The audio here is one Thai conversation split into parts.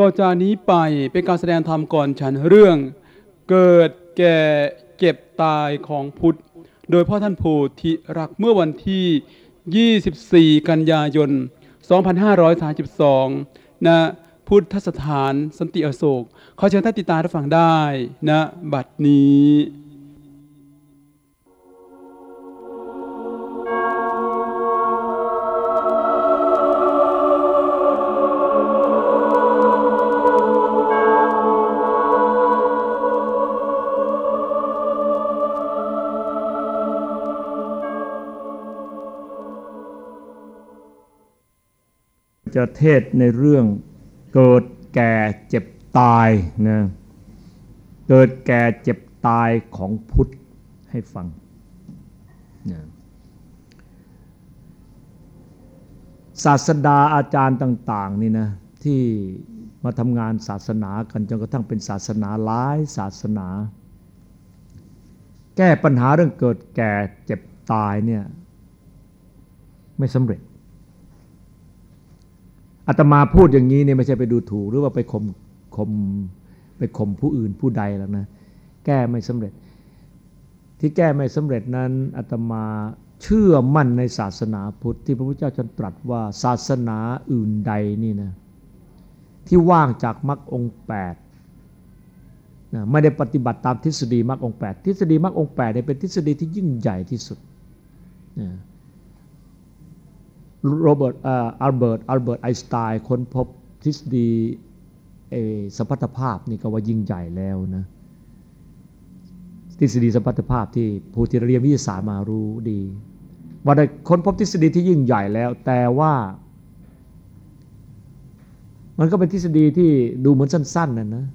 ต่อจากนี้ไปเป็นการแสดงธรรมก่อนฉันเรื่อง เกิดแก่เก็บตายของพุทธ โดยพ่อท่านโพธิรักเมื่อวันที่ 24 กันยายน 2532 นะพุทธสถานสันติอโศกขอเชิญท่านติดตามรับฟังได้นะบัดนี้ จะเทศในเรื่องเกิดแก่เจ็บตายนะเกิดแก่เจ็บตายของพุทธให้ฟังนะศาสดาอาจารย์ต่าง ๆ นี่นะที่มาทำงานศาสนากันจนกระทั่งเป็นศาสนาหลายศาสนา แก้ปัญหาเรื่องเกิดแก่เจ็บตายเนี่ยไม่สำเร็จ อาตมาพูดอย่างนี้เนี่ยไม่ใช่ไปดูถูก หรือว่าไปข่มข่มไปข่มผู้อื่นผู้ใดแล้วนะ แก้ไม่สำเร็จ ที่แก้ไม่สำเร็จนั้นอาตมาเชื่อมั่นในศาสนาพุทธที่พระพุทธเจ้าจนตรัสว่าศาสนาอื่นใดนี่นะที่ว่างจากมรรคองแปดนะไม่ได้ปฏิบัติตามทฤษฎีมรรคองแปดทฤษฎีมรรคองแปดเนี่ยเป็นทฤษฎีที่ยิ่งใหญ่ที่สุดนะ โรเบิร์ตอัลเบิร์ตอัลเบิร์ตไอน์สไตน์ค้นพบทฤษฎีสัมพัทธภาพนี่ก็ว่ายิ่งใหญ่แล้วนะทฤษฎีสัมพัทธภาพที่ผู้ที่เรียนวิทยาศาสตร์มารู้ดีว่าได้ค้นพบทฤษฎีที่ยิ่งใหญ่แล้ว แต่ว่า มันก็เป็นทฤษฎีที่ดูเหมือนสั้นๆนะนะ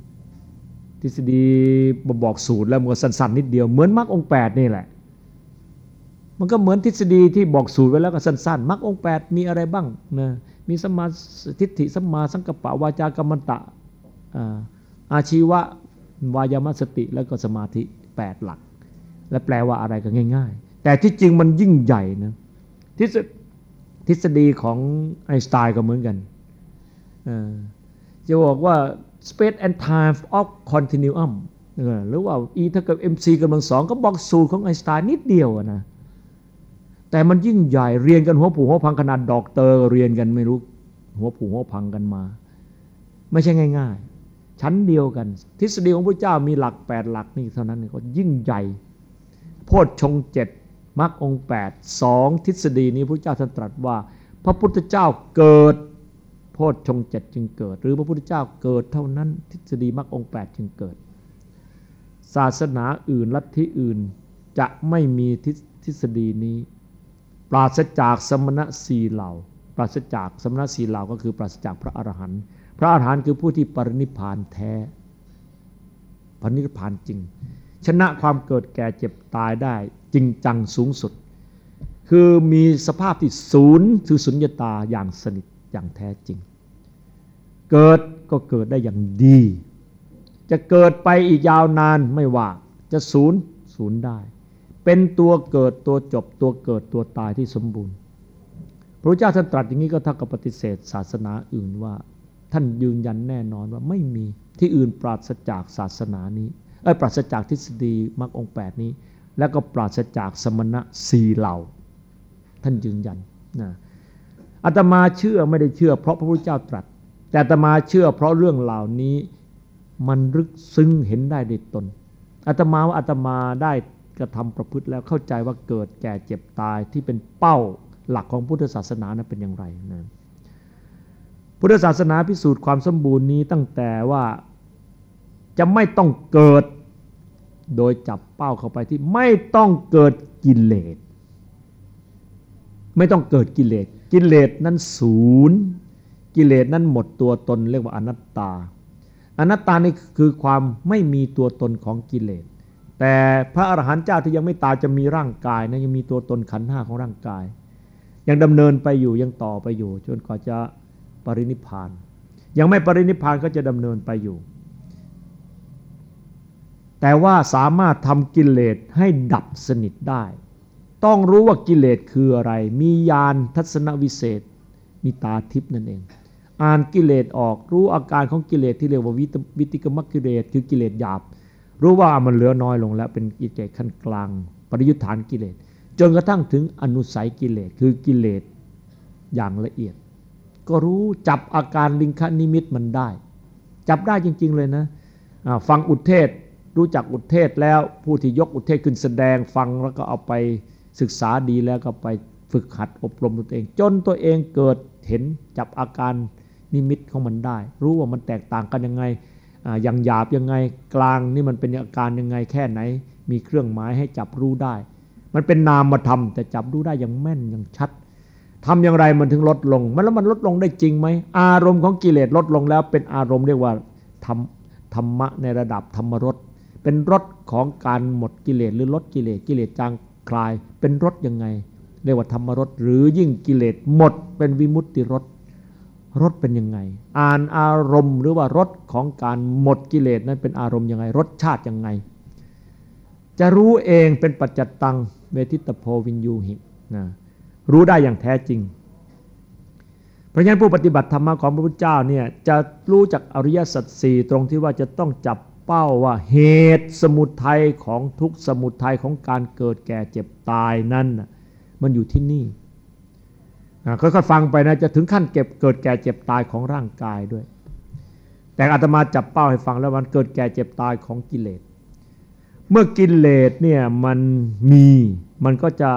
ทฤษฎีบอกสูตรแล้วมันสั้นๆ นิดเดียวเหมือนมรรคองแปดนี่แหละ มันก็เหมือนทฤษฎีที่บอกสูตรไว้แล้วก็สั้นๆมรรคองแปดมีอะไรบ้างนะมีสมาทิฏฐิสมาสังกปะวาจากรรมตะอาชีวะวายามสติแล้วก็สมาธิแปดหลัก และแปลว่าอะไรก็ง่าย ๆ แต่ที่จริงมันยิ่งใหญ่นะทฤษทฤษฎีของไอน์สไตน์ก็เหมือนกันจะบอกว่า space and time of continuum หรือว่า E เท่ากับ mc กำลังสองก็บอกสูตรของไอน์สไตน์นิดเดียวนะ แต่มันยิ่งใหญ่เรียนกันหัวผูหัวพังขนาดดอกเตอร์เรียนกันไม่รู้ หัวผูหัวพังกันมา ไม่ใช่ง่าย ๆ ชั้นเดียวกัน ทฤษฎีของพระเจ้ามีหลักแปดหลักนี่เท่านั้นก็ยิ่งใหญ่ โพชฌงเจ็ดมรรคองแปดสองทฤษฎีนี้พระเจ้าท่านตรัสว่า พระพุทธเจ้าเกิด โพชฌงเจ็ดจึงเกิด หรือพระพุทธเจ้าเกิดเท่านั้น ทฤษฎีมรรคองแปดจึงเกิด ศาสนาอื่นลัทธิอื่นจะไม่มีทฤษฎีนี้ ปราศจากสมณะสีเหล่า ปราศจากสมณะสีเหล่าก็คือปราศจากพระอรหันต์พระอรหันต์คือผู้ที่ปรินิพานแท้ปรินิพานจริง ชนะความเกิดแก่เจ็บตายได้จริงจังสูงสุด คือมีสภาพที่ศูนย์คือสุญญตาอย่างสนิทอย่างแท้จริง เกิดก็เกิดได้อย่างดี จะเกิดไปอีกยาวนานไม่ว่าจะศูนย์ศูนย์ได้ เป็นตัวเกิดตัวจบตัวเกิดตัวตายที่สมบูรณ์ พระเจ้าท่านตรัสอย่างนี้ก็เท่ากับปฏิเสธศาสนาอื่นว่า ท่านยืนยันแน่นอนว่าไม่มีที่อื่นปราศจากศาสนานี้เอ้ปราศจากทฤษฎีมรรคองแปดนี้ แล้วก็ปราศจากสมณะสี่เหล่า ท่านยืนยันนะอาตมาเชื่อไม่ได้เชื่อ เพราะพระพุทธเจ้าตรัส แต่อาตมาเชื่อ เพราะเรื่องเหล่านี้มันลึกซึ้งเห็นได้ในตนอาตมาว่าอาตมาได้ กระทำประพฤติแล้วเข้าใจว่าเกิดแก่เจ็บตายที่เป็นเป้าหลักของพุทธศาสนานั้นเป็นอย่างไรนะพุทธศาสนาพิสูจน์ความสมบูรณ์นี้ตั้งแต่ว่าจะไม่ต้องเกิดโดยจับเป้าเข้าไปที่ไม่ต้องเกิดกิเลสไม่ต้องเกิดกิเลสกิเลสนั้นศูนย์กิเลสนั้นหมดตัวตนเรียกว่าอนัตตา อนัตตานี่คือความไม่มีตัวตนของกิเลส แต่พระอรหันต์เจ้าที่ยังไม่ตายจะมีร่างกายนะยังมีตัวตนขันห้าของร่างกาย ยังดำเนินไปอยู่ยังต่อไปอยู่ จนกว่าจะปรินิพาน ยังไม่ปรินิพานก็จะดำเนินไปอยู่ แต่ว่าสามารถทำกิเลสให้ดับสนิทได้ ต้องรู้ว่ากิเลสคืออะไร มีญาณทัศนวิเศษ มีตาทิพนั่นเอง อ่านกิเลสออกรู้อาการของกิเลสที่เรียกว่าวิติกมกิเลสคือกิเลสหยาบ รู้ว่ามันเหลือน้อยลงแล้วเป็นกิเลสขั้นกลาง ปริยุทธานกิเลส จนกระทั่งถึงอนุสัยกิเลสคือกิเลสอย่างละเอียด ก็รู้จับอาการลิงคนิมิตมันได้ จับได้จริง ๆ เลยนะฟังอุทเทศรู้จักอุทเทศแล้วผู้ที่ยกอุทเทศขึ้นแสดงฟังแล้วก็เอาไปศึกษาดีแล้วก็ไปฝึกหัดอบรมตัวเอง จนตัวเองเกิดเห็นจับอาการนิมิตของมันได้ รู้ว่ามันแตกต่างกันยังไง อย่างหยาบยังไงกลางนี่มันเป็นอาการยังไงแค่ไหน มีเครื่องหมายให้จับรู้ได้ มันเป็นนามธรรมแต่จับรู้ได้อย่างแม่นอย่างชัดทำอย่างไรมันถึงลดลง มันแล้วมันลดลงได้จริงไหมอารมณ์ของกิเลสลดลงแล้ว เป็นอารมณ์เรียกว่าธรรมธรรมะในระดับธรรมรสเป็นรสของการหมดกิเลสหรือลดกิเลสกิเลสจางคลาย เป็นรสยังไง เรียกว่าธรรมรสหรือยิ่งกิเลสหมดเป็นวิมุตติรส รสเป็นยังไง อ่านอารมณ์หรือว่ารสของการหมดกิเลสนั้นเป็นอารมณ์ยังไง รสชาติยังไง จะรู้เองเป็นปัจจตังเวทิตโพวินยูหินะรู้ได้อย่างแท้จริง เพราะฉะนั้นผู้ปฏิบัติธรรมของพระพุทธเจ้าเนี่ยจะรู้จักอริยสัจสี่ตรงที่ว่าจะต้องจับเป้าว่าเหตุสมุทัยของทุกสมุทัยของการเกิดแก่เจ็บตายนั้นมันอยู่ที่นี่ ค่อยๆฟังไปนะจะถึงขั้นเก็บเกิดแก่เจ็บตายของร่างกายด้วย แต่อาตมาจับเป้าให้ฟังแล้วมันเกิดแก่เจ็บตายของกิเลส เมื่อกิเลสเนี่ยมันมีมันก็จะ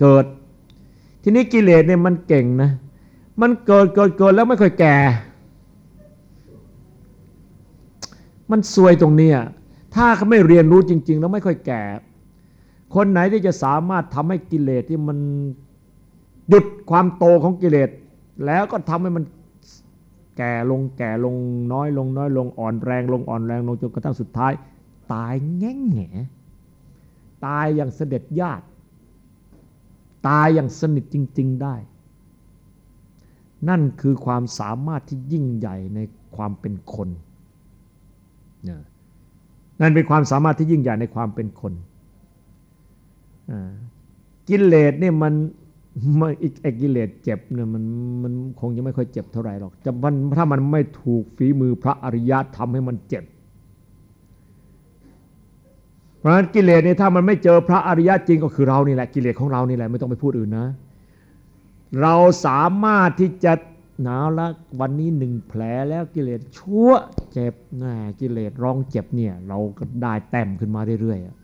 เกิด ทีนี้กิเลสเนี่ยมันเก่งนะมันเกิดเกิดเกิดแล้วไม่ค่อยแก่ มันซวยตรงนี้ถ้าเขาไม่เรียนรู้จริง ๆ แล้วไม่ค่อยแก่ คนไหนที่จะสามารถทำให้กิเลสที่มัน หยุดความโตของกิเลส แล้วก็ทำให้มันแก่ลงแก่ลงน้อยลงน้อยลงอ่อนแรงลงอ่อนแรงลงจนกระทั่งสุดท้าย ตายแง่งแงตายอย่างเสด็จญาติ ตายอย่างสนิทจริง ๆได้ นั่นคือความสามารถที่ยิ่งใหญ่ในความเป็นคนนั่นเป็นความสามารถที่ยิ่งใหญ่ในความเป็นคนกิเลสเนี่ยมัน ไม่อีกกิเลสเจ็บเนี่ยมันมันคงจะไม่ค่อยเจ็บเท่าไหร่หรอกจะมันถ้ามันไม่ถูกฝีมือพระอริยะทำให้มันเจ็บ เพราะฉะนั้นกิเลสเนี่ยถ้ามันไม่เจอพระอริยะจริงก็คือเรานี่แหละกิเลสของเรานี่แหละไม่ต้องไปพูดอื่นนะ เราสามารถที่จะหนาวละวันนี้หนึ่งแผลแล้วกิเลสชั่วเจ็บน่กิเลสร้องเจ็บเนี่ย เราก็ได้แต้มขึ้นมาเรื่อยๆ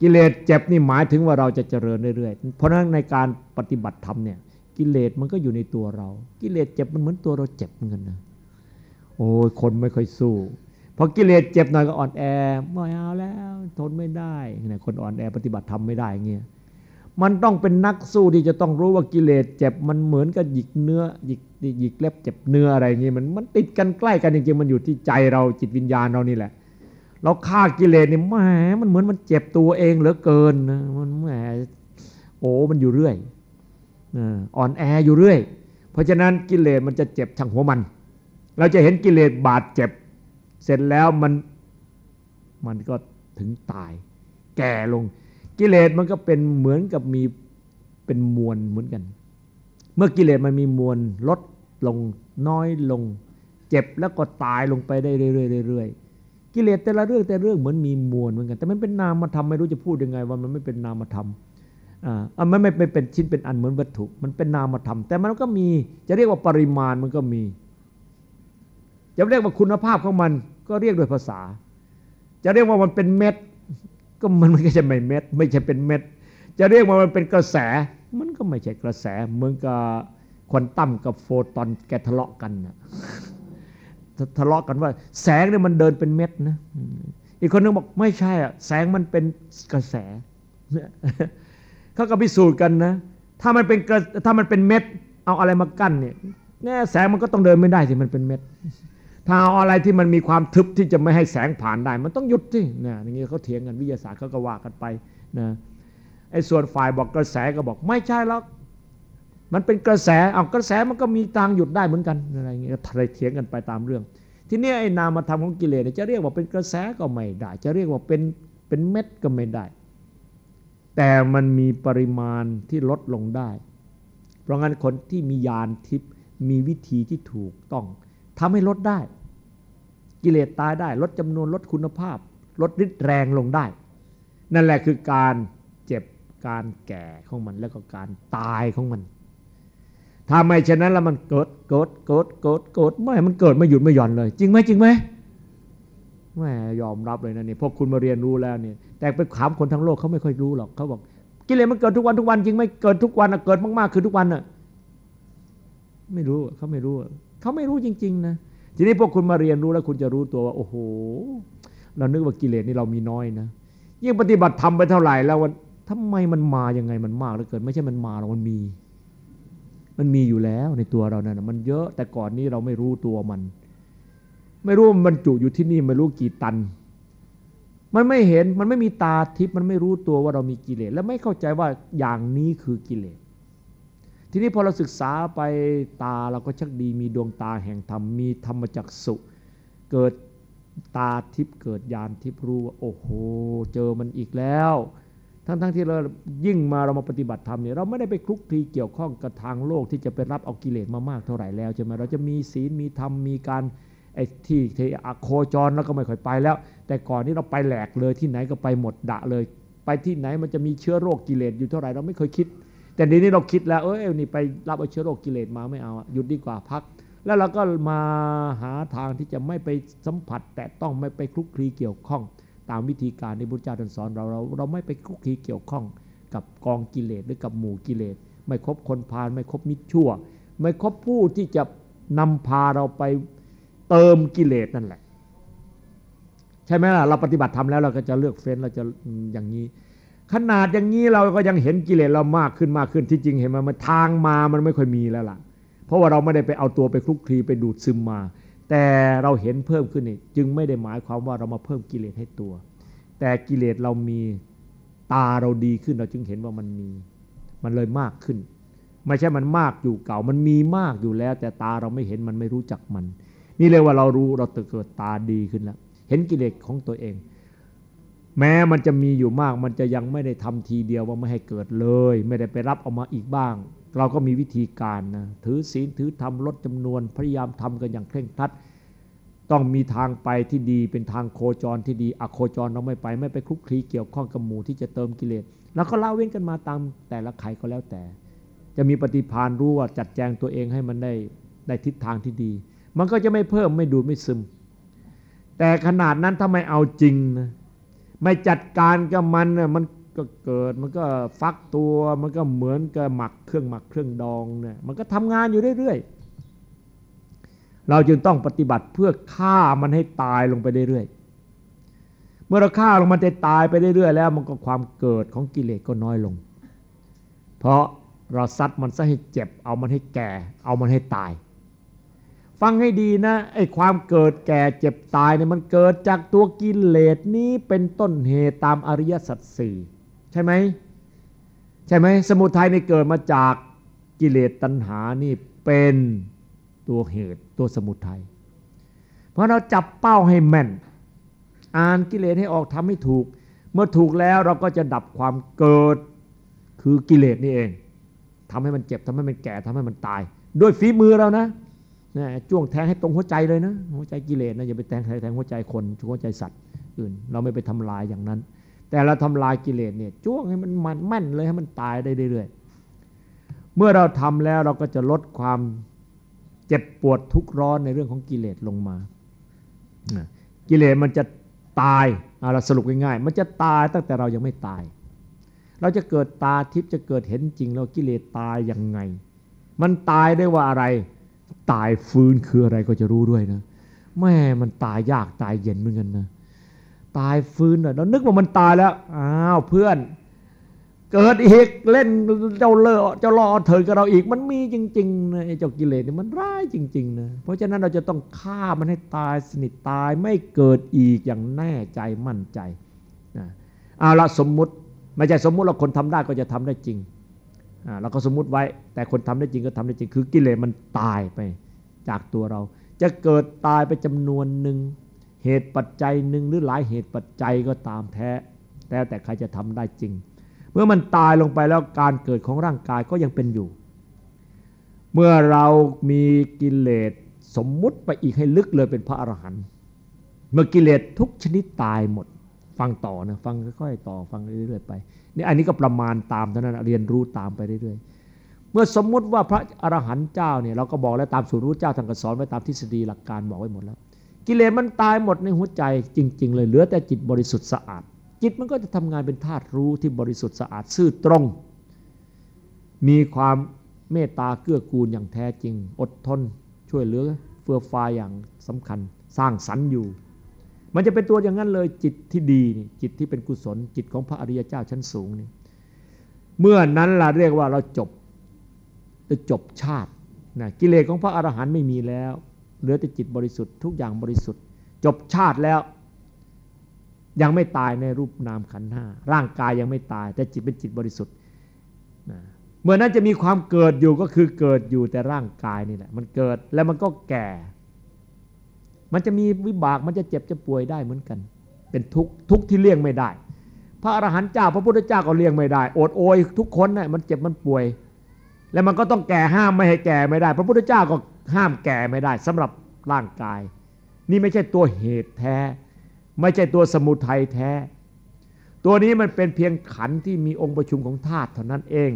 กิเลสเจ็บนี่หมายถึงว่าเราจะเจริญเรื่อยๆ เพราะฉะนั้นในการปฏิบัติธรรมเนี่ย กิเลสมันก็อยู่ในตัวเรา กิเลสเจ็บมันเหมือนตัวเราเจ็บเหมือนกันนะโอ้ยคนไม่ค่อยสู้พอกิเลสเจ็บหน่อยก็อ่อนแอไม่เอาแล้วทนไม่ได้เนี่ยคนอ่อนแอปฏิบัติธรรมไม่ได้เงี้ยมันต้องเป็นนักสู้ที่จะต้องรู้ว่ากิเลสเจ็บมันเหมือนกับหยิกเนื้อหยิกหยิกเล็บเจ็บเนื้ออะไรอย่างนี้มันมันติดกันใกล้กันจริงๆมันอยู่ที่ใจเราจิตวิญญาณเรานี่แหละ เราฆ่ากิเลสนี่แหมมันเหมือนมันเจ็บตัวเองเหลือเกินนะมันแหมโอ้มันอยู่เรื่อยอ่อนแออยู่เรื่อย เพราะฉะนั้นกิเลสมันจะเจ็บทางหัวมัน เราจะเห็นกิเลสบาดเจ็บ เสร็จแล้วมันมันก็ถึงตาย แก่ลง กิเลสมันก็เป็นเหมือนกับมีเป็นมวลเหมือนกัน เมื่อกิเลสมันมีมวลลดลงน้อยลง เจ็บแล้วก็ตายลงไปได้เรื่อยๆ กิเลสแต่ละเรื่องแต่เรื่องเหมือนมีมวลเหมือนกัน แต่มันเป็นนามธรรมไม่รู้จะพูดยังไงว่ามันไม่เป็นนามธรรมอ่ามันไม่เป็นชิ้นเป็นอันเหมือนวัตถุ มันเป็นนามธรรมแต่มันก็มีจะเรียกว่าปริมาณมันก็มีจะเรียกว่าคุณภาพของมันก็เรียกโดยภาษา จะเรียกว่ามันเป็นเม็ด ก็มันไม่ใช่ไม่เม็ด ไม่ใช่เป็นเม็ด จะเรียกว่ามันเป็นกระแส มันก็ไม่ใช่กระแสเหมือนกับควอนตัมกับโฟตอนแกทะเลาะกันนะ ทะเลาะกันว่า แสงเนี่ยมันเดินเป็นเม็ดนะอีกคนนึงบอกไม่ใช่อะแสงมันเป็นกระแสเขาก็พิสูจน์กันนะ ถ้ามันเป็นถ้ามันเป็นเม็ด เอาอะไรมากั้นเนี่ยแน่แสงมันก็ต้องเดินไม่ได้สิมันเป็นเม็ด ถ้าเอาอะไรที่มันมีความทึบที่จะไม่ให้แสงผ่านได้ มันต้องหยุดสินะอย่างนี้เขาเถียงกันวิทยาศาสตร์เขาก็ว่ากันไปนะไอ้ส่วนฝ่ายบอกกระแสก็บอกไม่ใช่แล้ว มันเป็นกระแสเอากระแสมันก็มีทางหยุดได้เหมือนกันอะไรอย่างเงี้ยทะเลเถียงกันไปตามเรื่อง ทีนี้ไอ้นามธรรมของกิเลสจะเรียกว่าเป็นกระแสก็ไม่ได้ จะเรียกว่าเป็นเป็นเม็ดก็ไม่ได้ แต่มันมีปริมาณที่ลดลงได้ เพราะงั้นคนที่มียานทิพย์มีวิธีที่ถูกต้องทำให้ลดได้ กิเลสตายได้ ลดจำนวนลดคุณภาพ ลดฤทธิ์แรงลงได้ นั่นแหละคือการเจ็บการแก่ของมันแล้วก็การตายของมัน ถ้าไม่เช่นนั้นแล้วมันเกิดเกิดเกิดเกิดเกิดไม่ มันเกิดไม่หยุดไม่หย่อนเลย จริงไหมจริงไหมแม่ยอมรับเลยนะนี่พวกคุณมาเรียนรู้แล้วเนี่ยแต่ไปถามคนทั้งโลกเขาไม่ค่อยรู้หรอกเขาบอกกิเลสมันเกิดทุกวันทุกวันจริงไหมเกิดทุกวันเกิดมากๆคือทุกวันอะไม่รู้เขาไม่รู้เขาไม่รู้จริง ๆ นะทีนี้พวกคุณมาเรียนรู้แล้วคุณจะรู้ตัวว่าโอ้โห เรานึกว่ากิเลสนี่เรามีน้อยนะยิ่งปฏิบัติทำไปเท่าไหร่แล้ววันทำไมมันมายังไงมันมากเหลือเกิน ไม่ใช่มันมาหรอกมันมี มันมีอยู่แล้วในตัวเรานี่ยมันเยอะแต่ก่อนนี้เราไม่รู้ตัวมัน ไม่รู้มันจุอยู่ที่นี่ไม่รู้กี่ตัน มันไม่เห็นมันไม่มีตาทิพย์มันไม่รู้ตัวว่าเรามีกิเลสและไม่เข้าใจว่าอย่างนี้คือกิเลสทีนี้พอเราศึกษาไปตาเราก็ชักดีมีดวงตาแห่งธรรมมีธรรมจักสุเกิดตาทิพย์เกิดญาณทิพย์รู้ว่าโอ้โห เจอมันอีกแล้ว ทั้งๆทที่เรายิ่งมาเรามาปฏิบัติธรรมเนี่ยเราไม่ได้ไปคลุกคลีเกี่ยวข้องกับทางโลกที่จะไปรับเอากิเลสมามากเท่าไหร่แล้วใช่ไหมเราจะมีศีลมีธรรมมีการไอ้ที่ที่โคจรแล้วก็ไม่ค่อยไปแล้ว แต่ก่อนนี้เราไปแหลกเลยที่ไหนก็ไปหมดดะเลย ไปที่ไหนมันจะมีเชื้อโรคกิเลสอยู่เท่าไหร่เราไม่เคยคิด แต่นี้นี้เราคิดแล้วเออนี่ไปรับเอาเชื้อโรคกิเลสมาไม่เอาหยุดดีกว่าพัก แล้วเราก็มาหาทางที่จะไม่ไปสัมผัส แต่ต้องไม่ไปคลุกคลีเกี่ยวข้อง ตามวิธีการที่พุทธเจ้าท่านสอนเราเราเราไม่ไปคลุกคลีเกี่ยวข้องกับกองกิเลสหรือกับหมู่กิเลส ไม่คบคนพาลไม่คบมิจชั่ว ไม่คบผู้ที่จะนำพาเราไปเติมกิเลสนั่นแหละ ใช่ไหมล่ะเราปฏิบัติทำแล้วเราก็จะเลือกเฟ้นเราจะอย่างนี้ ขนาดอย่างนี้เราก็ยังเห็นกิเลสเรามากขึ้นมากขึ้นที่จริงเห็นไหมมันทางมามันไม่ค่อยมีแล้วล่ะ เพราะว่าเราไม่ได้ไปเอาตัวไปคลุกคลีไปดูดซึมมา แต่เราเห็นเพิ่มขึ้นนี่จึงไม่ได้หมายความว่าเรามาเพิ่มกิเลสให้ตัว แต่กิเลสเรามีตาเราดีขึ้นเราจึงเห็นว่ามันมี มันเลยมากขึ้น ไม่ใช่มันมากอยู่เก่า มันมีมากอยู่แล้ว แต่ตาเราไม่เห็นมันไม่รู้จักมัน นี่เลยว่าเรารู้เราเกิดตาดีขึ้นแล้วเห็นกิเลสของตัวเอง แม้มันจะมีอยู่มาก มันจะยังไม่ได้ทำทีเดียวว่าไม่ให้เกิดเลย ไม่ได้ไปรับเอามาอีกบ้าง เราก็มีวิธีการนะถือศีลถือธรรมลดจำนวนพยายามทำกันอย่างเคร่งครัด ต้องมีทางไปที่ดีเป็นทางโคจรที่ดีอโคจรเราไม่ไปไม่ไปคลุกคลีเกี่ยวข้องกับหมู่ที่จะเติมกิเลสแล้วก็ละเว้นกันมาตามแต่ละใครก็แล้วแต่ จะมีปฏิพานรู้ว่าจัดแจงตัวเองให้มันได้ได้ทิศทางที่ดี มันก็จะไม่เพิ่มไม่ดูดไม่ซึม แต่ขนาดนั้นถ้าไม่เอาจริงนะไม่จัดการกับมันนะมัน ก็เกิดมันก็ฟักตัวมันก็เหมือนกับหมักเครื่องหมักเครื่องดองเนี่ยมันก็ทำงานอยู่เรื่อยๆ เราจึงต้องปฏิบัติเพื่อฆ่ามันให้ตายลงไปเรื่อยๆ เมื่อเราฆ่าลงมันจะตายไปเรื่อยๆ แล้วมันก็ความเกิดของกิเลสก็น้อยลง เพราะเราซัดมันซะให้เจ็บ เอามันให้แก่ เอามันให้ตาย ฟังให้ดีนะไอ้ความเกิดแก่เจ็บตายเนี่ยมันเกิดจากตัวกิเลสนี้เป็นต้นเหตุตามอริยสัจสี่ ใช่ไหมใช่ไหมสมุทัยในเกิดมาจากกิเลสตัณหานี่เป็นตัวเหตุตัวสมุทัยเพราะเราจับเป้าให้แม่น อ่านกิเลสให้ออกทำให้ถูก เมื่อถูกแล้วเราก็จะดับความเกิดคือกิเลสนี่เองทำให้มันเจ็บทำให้มันแก่ทำให้มันตาย ด้วยฝีมือเรานะนะจ้วงแทงให้ตรงหัวใจเลยนะหัวใจกิเลสนะอย่าไปแทงแทงหัวใจคนหัวใจสัตว์อื่น เราไม่ไปทำลายอย่างนั้น แต่เราทำลายกิเลสเนี่ยจ้วงให้มันมันแม่นเลยให้มันตายได้เรื่อยๆเมื่อเราทำแล้วเราก็จะลดความเจ็บปวดทุกข์ร้อนในเรื่องของกิเลสลงมา กิเลสมันจะตายเราสรุปง่ายๆมันจะตายตั้งแต่เรายังไม่ตาย เราจะเกิดตาทิพย์จะเกิดเห็นจริง แล้วกิเลสตายยังไง มันตายได้ว่าอะไร ตายฟื้นคืออะไรก็จะรู้ด้วยนะแม่มันตายยากตายเย็นเหมือนกันนะ ตายฟื้นเรานึกว่ามันตายแล้วอ้าวเพื่อน เกิดอีกเล่นเจ้าเล่อเจ้ารอเถิดกับเราอีกมันมีจริงๆนะไอ้เจ้ากิเลสนี่มันร้ายจริงๆนะเพราะฉะนั้นเราจะต้องฆ่ามันให้ตายสนิทตายไม่เกิดอีกอย่างแน่ใจมั่นใจนะเอาละสมมุติไม่ใช่สมมุติเราคนทำได้ก็จะทำได้จริงเราก็สมมุติไว้ แต่คนทำได้จริงก็ทำได้จริง คือกิเลสมันตายไปจากตัวเรา จะเกิดตายไปจำนวนหนึ่ง เหตุปัจจัยหนึ่งหรือหลายเหตุปัจจัยก็ตามแท้แล้วแต่ใครจะทำได้จริง เมื่อมันตายลงไปแล้วการเกิดของร่างกายก็ยังเป็นอยู่ เมื่อเรามีกิเลสสมมุติไปอีกให้ลึกเลยเป็นพระอรหันต์เมื่อกิเลสทุกชนิดตายหมด ฟังต่อนะฟังค่อยๆต่อฟังเรื่อยๆไปนี่อันนี้ก็ประมาณตามเท่านั้นเรียนรู้ตามไปเรื่อยๆเมื่อสมมุติว่าพระอรหันต์เจ้าเนี่ยเราก็บอกแล้วตามสูตรรู้เจ้าทางกสอนไว้ตามทฤษฎีหลักการบอกไว้หมดแล้ว กิเลสมันตายหมดในหัวใจจริง ๆ เลยเหลือแต่จิตบริสุทธิ์สะอาด จิตมันก็จะทำงานเป็นธาตุรู้ที่บริสุทธิ์สะอาดซื่อตรง มีความเมตตาเกื้อกูลอย่างแท้จริง อดทน ช่วยเหลือเฟื่อฟ้าอย่างสำคัญ สร้างสรรค์อยู่ มันจะเป็นตัวอย่างนั้นเลยจิตที่ดีนี่จิตที่เป็นกุศลจิตของพระอริยเจ้าชั้นสูงนี่เมื่อนั้นเราเรียกว่าเราจบจะจบชาตินะกิเลสของพระอรหันต์ไม่มีแล้ว เหลือแต่จิตบริสุทธิ์ทุกอย่างบริสุทธิ์ จบชาติแล้ว ยังไม่ตายในรูปนามขันธ์ห้าร่างกายยังไม่ตาย แต่จิตเป็นจิตบริสุทธิ์นะเมื่อนั้นจะมีความเกิดอยู่ก็คือเกิดอยู่แต่ร่างกายนี่แหละ มันเกิดแล้วมันก็แก่ มันจะมีวิบากมันจะเจ็บจะป่วยได้เหมือนกัน เป็นทุกทุกที่เลี่ยงไม่ได้ พระอรหันต์เจ้า พระพุทธเจ้าก็เลี่ยงไม่ได้อดโอยทุกคนนะ่ะมันเจ็บมันป่วย แล้วมันก็ต้องแก่ห้ามไม่ให้แก่ไม่ได้ พระพุทธเจ้าก็ ห้ามแก่ไม่ได้สำหรับร่างกาย นี่ไม่ใช่ตัวเหตุแท้ ไม่ใช่ตัวสมุทัยแท้ ตัวนี้มันเป็นเพียงขันที่มีองค์ประชุมของธาตุเท่านั้นเอง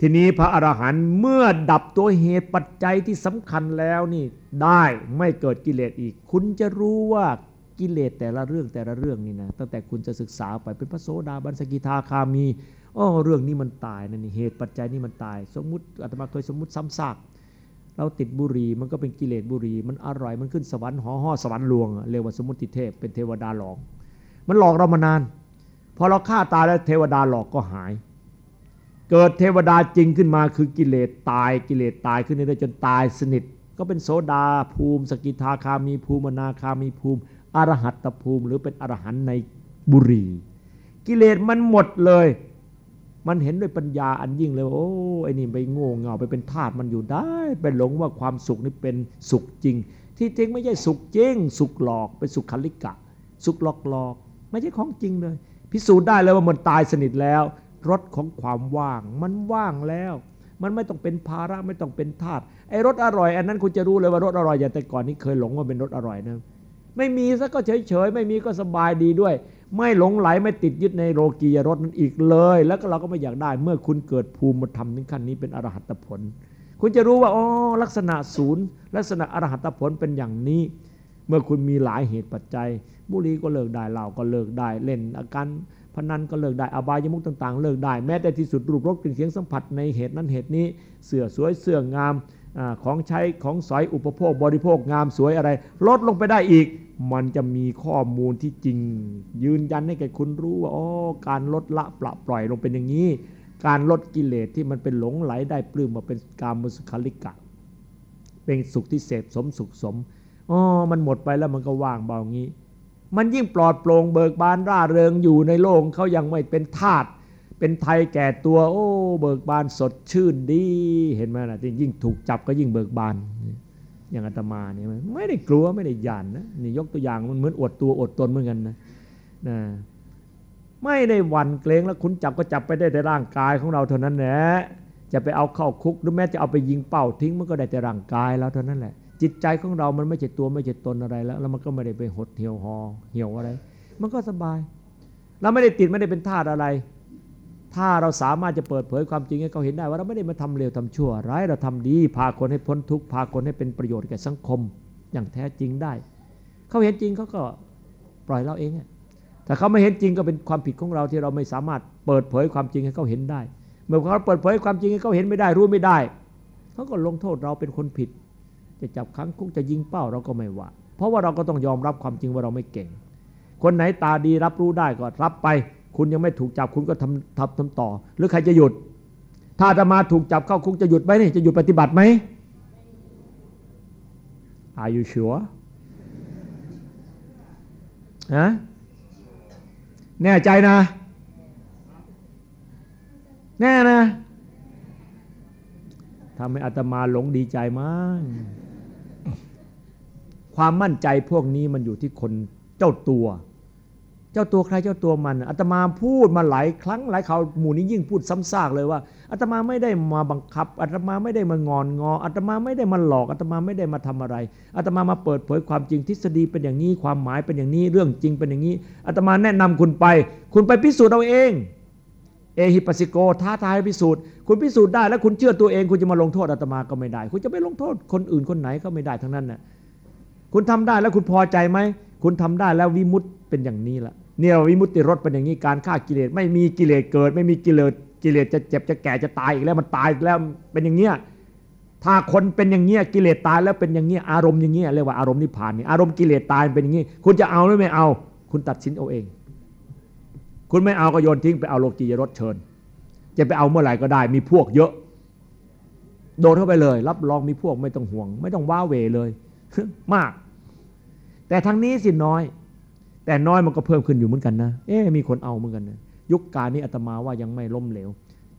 ทีนี้พระอรหันต์เมื่อดับตัวเหตุปัจจัยที่สำคัญแล้วนี่ได้ไม่เกิดกิเลสอีก คุณจะรู้ว่ากิเลสแต่ละเรื่องแต่ละเรื่องนี่นะตั้งแต่คุณจะศึกษาไปเป็นพระโสดาบันสกิทาคามี อ๋อเรื่องนี้มันตายนะนี่เหตุปัจจัยนี่มันตาย สมมุติอาตมาเคยสมมุติซ้ำซากเราติดบุหรี่มันก็เป็นกิเลสบุหรี่มันอร่อยมันขึ้นสวรรค์ห่อห่อสวรรค์ลวงเรียกว่าสมมติเทพเป็นเทวดาหลอก มันหลอกเรามานานพอเราฆ่าตายแล้วเทวดาหลอกก็หาย เกิดเทวดาจริงขึ้นมาคือกิเลสตายกิเลสตายขึ้นเรื่ยจนตายสนิท ก็เป็นโสดาภูมิ สกิทาคามีภูมินาคามีภูมิอรหัตตภูมิ หรือเป็นอรหันในบุรี กิเลสมันหมดเลย มันเห็นด้วยปัญญาอันยิ่งเลยโอ้ไอ้นี่ไปโง่เงาไปเป็นธาตุมันอยู่ได้ ไปหลงว่าความสุขนี่เป็นสุขจริง ที่จริงไม่ใช่สุขจริง สุขหลอกเป็นสุขคัลิกะ สุขหลอกหลอก ไม่ใช่ของจริงเลย พิสูจน์ได้เลยว่ามันตายสนิทแล้วรถของความว่าง มันว่างแล้ว มันไม่ต้องเป็นภาระไม่ต้องเป็นทาสไอ้รถอร่อย อันนั้นคุณจะรู้เลยว่ารถอร่อยอย่างแต่ก่อนนี้เคยหลงว่าเป็นรถอร่อยนะไม่มีซะก็เฉยเฉยไม่มีก็สบายดีด้วย ไม่หลงไหลไม่ติดยึดในโลกียรถนั้นอีกเลย แล้วก็เราก็ไม่อยากได้ เมื่อคุณเกิดภูมิมาทำถึงขั้นนี้เป็นอรหัตผล คุณจะรู้ว่าอ๋อลักษณะศูนย์ ลักษณะอรหัตผลเป็นอย่างนี้ เมื่อคุณมีหลายเหตุปัจจัย บุรีก็เลิกได้เหล้าก็เลิกได้เล่นอาการพนันก็เลิกได้อบายมุกต่าง ๆ เลิกได้แม้แต่ที่สุดรูปรสกลิ่นเสียงสัมผัสในเหตุนั้นเหตุนี้ เสื่อสวยเสื่องาม ของใช้ของสอยอุปโภคบริโภคงามสวยอะไร ลดลงไปได้อีก มันจะมีข้อมูลที่จริง ยืนยันให้แก่คุณรู้ว่าอ๋อการลดละปละปล่อยลงเป็นอย่างนี้ การลดกิเลสที่มันเป็นหลงไหลได้ปลื้มมาเป็นการมุสคลิกะ เป็นสุขที่เสพสมสุขสมอ๋อมันหมดไปแล้วมันก็ว่างเบางี้ มันยิ่งปลอดโปร่งเบิกบานร่าเริงอยู่ในโลกเขายังไม่เป็นทาต เป็นไทยแก่ตัว โอ้เบิกบานสดชื่นดีเห็นไหมล่ะยิ่งถูกจับก็ยิ่งเบิกบาน อย่างอาตมาเนี่ยไม่ได้กลัวไม่ได้ยานนะนี่ยกตัวอย่างมันเหมือนอดตัวอดตนเหมือนกันนะนะไม่ได้หวั่นเกรงแล้วคุณจับก็จับไปได้แต่ร่างกายของเราเท่านั้นแหละจะไปเอาเข้าคุกหรือแม้จะเอาไปยิงเป้าทิ้งมันก็ได้แต่ร่างกายเราเท่านั้นแหละ จิตใจของเรามันไม่ใช่ตัวไม่ใช่ตนอะไรแล้ว แล้วมันก็ไม่ได้ไปหดเหี่ยวหอเหี่ยวอะไร มันก็สบาย เราไม่ได้ติดไม่ได้เป็นทาสอะไร ถ้าเราสามารถจะเปิดเผยความจริงให้เขาเห็นได้ว่าเราไม่ได้มาทำเลวทำชั่วร้ายเราทำดี พาคนให้พ้นทุกข์พาคนให้เป็นประโยชน์แก่สังคม อย่างแท้จริงได้ เขาเห็นจริงเขาก็ปล่อยเราเองแต่เขาไม่เห็นจริงก็เป็นความผิดของเราที่เราไม่สามารถเปิดเผยความจริงให้เขาเห็นได้ เมื่อเขาเปิดเผยความจริงให้เขาเห็นไม่ได้รู้ไม่ได้เขาก็ลงโทษเราเป็นคนผิด จะจับขังคุกจะยิงเป้าเราก็ไม่ว่าเพราะว่าเราก็ต้องยอมรับความจริงว่าเราไม่เก่ง คนไหนตาดีรับรู้ได้ก็รับไป คุณยังไม่ถูกจับคุณก็ทำทำทำต่อ หรือใครจะหยุด ถ้าจะมาถูกจับเข้าคุกจะหยุดไหมนี่จะหยุดปฏิบัติไหม Are you sure ฮะแน่ใจนะ แน่นะทำให้อาตมาหลงดีใจมากความมั่นใจพวกนี้มันอยู่ที่คนเจ้าตัว จ้าตัวใครเจ้าตัวมันอาตมาพูดมาหลายครั้งหลายคราวหมู่นี้ยิ่งพูดซ้ำซากเลยว่าอาตมาไม่ได้มาบังคับอาตมาไม่ได้มางอนงออาตมาไม่ได้มาหลอกอาตมาไม่ได้มาทำอะไรอาตมามาเปิดเผยความจริงทฤษฎีเป็นอย่างนี้ความหมายเป็นอย่างนี้เรื่องจริงเป็นอย่างนี้อาตมาแนะนำคุณไป คุณไปพิสูจน์เอาเองเอฮิปัสสิโกท้าทายพิสูจน์คุณพิสูจน์ได้แล้วคุณเชื่อตัวเองคุณจะมาลงโทษอาตมาก็ไม่ได้ คุณจะไปลงโทษคนอื่นคนไหนก็ไม่ได้ทั้งนั้นน่ะคุณทำได้แล้วคุณพอใจไหมคุณทำได้แล้ววิมุตเป็นอย่างนี้ละ เนี่ยวิมุตติรสเป็นอย่างนี้การฆ่ากิเลสไม่มีกิเลสเกิด ไม่มีกิเลสกิเลสจะเจ็บจะแก่จะตายอีกแล้วมันตายอีกแล้วเป็นอย่างเนี้ยถ้าคนเป็นอย่างเงี้ยกิเลสตายแล้วเป็นอย่างเงี้ยอารมณ์อย่างเงี้ยเรียกว่าอารมณ์นิพพานนี่อารมณ์กิเลสตายเป็นอย่างงี้ คุณจะเอาหรือไม่เอา คุณตัดสินเอาเอง คุณไม่เอาก็โยนทิ้งไปเอาโลกียรสเชิญ จะไปเอาเมื่อไหร่ก็ได้ มีพวกเยอะ โดนเข้าไปเลย รับรองมีพวกไม่ต้องห่วง ไม่ต้องว้าเวเลย มาก แต่ทางนี้สิน้อย แต่น้อยมันก็เพิ่มขึ้นอยู่เหมือนกันนะ เอ๊มีคนเอาเหมือนกันนะยุคการนี้อาตมาว่ายังไม่ล้มเหลว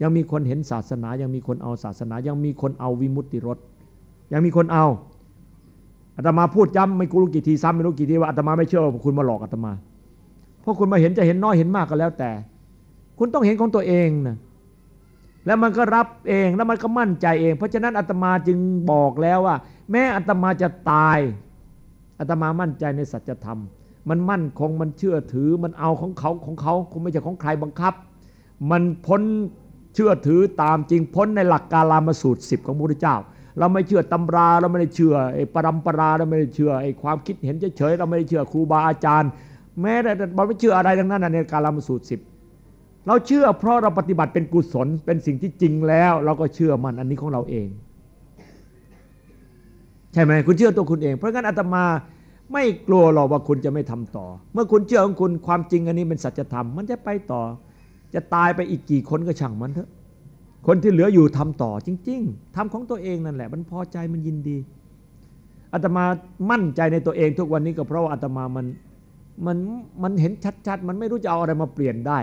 ยังมีคนเห็นศาสนา ยังมีคนเอาศาสนา ยังมีคนเอาวิมุตติรสยังมีคนเอาอาตมาพูดย้ำไม่รู้กี่ทีซ้ำไม่รู้กี่ทีว่าอาตมาไม่เชื่อว่าคุณมาหลอกอาตมา เพราะคุณมาเห็นจะเห็นน้อยเห็นมากก็แล้วแต่ คุณต้องเห็นของตัวเองนะแล้วมันก็รับเองแล้วมันก็มั่นใจเอง เพราะฉะนั้นอาตมาจึงบอกแล้วว่า แม้อาตมาจะตายอาตมามั่นใจในสัจธรรม มันมั่นคงมันเชื่อถือมันเอาของเขาของเขาคงไม่ใช่ของใครบังคับ มันพ้นเชื่อถือตามจริงพ้นในหลักการลามาสูตรสิบของพระพุทธเจ้า เราไม่เชื่อตำราเราไม่ได้เชื่อไอ้ปรำปราเราไม่ได้เชื่อไอ้ความคิดเห็นเฉยๆเราไม่ได้เชื่อครูบาอาจารย์ แม้แต่เราไม่เชื่ออะไรทั้งนั้นในการลามาสูตรสิบเราเชื่อเพราะเราปฏิบัติเป็นกุศลเป็นสิ่งที่จริงแล้ว เราก็เชื่อมันอันนี้ของเราเอง ใช่ไหมคุณเชื่อตัวคุณเอง เพราะงั้นอาตมา ไม่กลัวหรอกว่าคุณจะไม่ทำต่อ เมื่อคุณเชื่อของคุณความจริงอันนี้เป็นสัจธรรมมันจะไปต่อ จะตายไปอีกกี่คนก็ช่างมันเถอะ คนที่เหลืออยู่ทำต่อจริง ๆทำของตัวเองนั่นแหละ มันพอใจมันยินดีอาตมามั่นใจในตัวเองทุกวันนี้ก็เพราะว่าอาตมามันมันมันเห็นชัดๆ มันไม่รู้จะเอาอะไรมาเปลี่ยนได้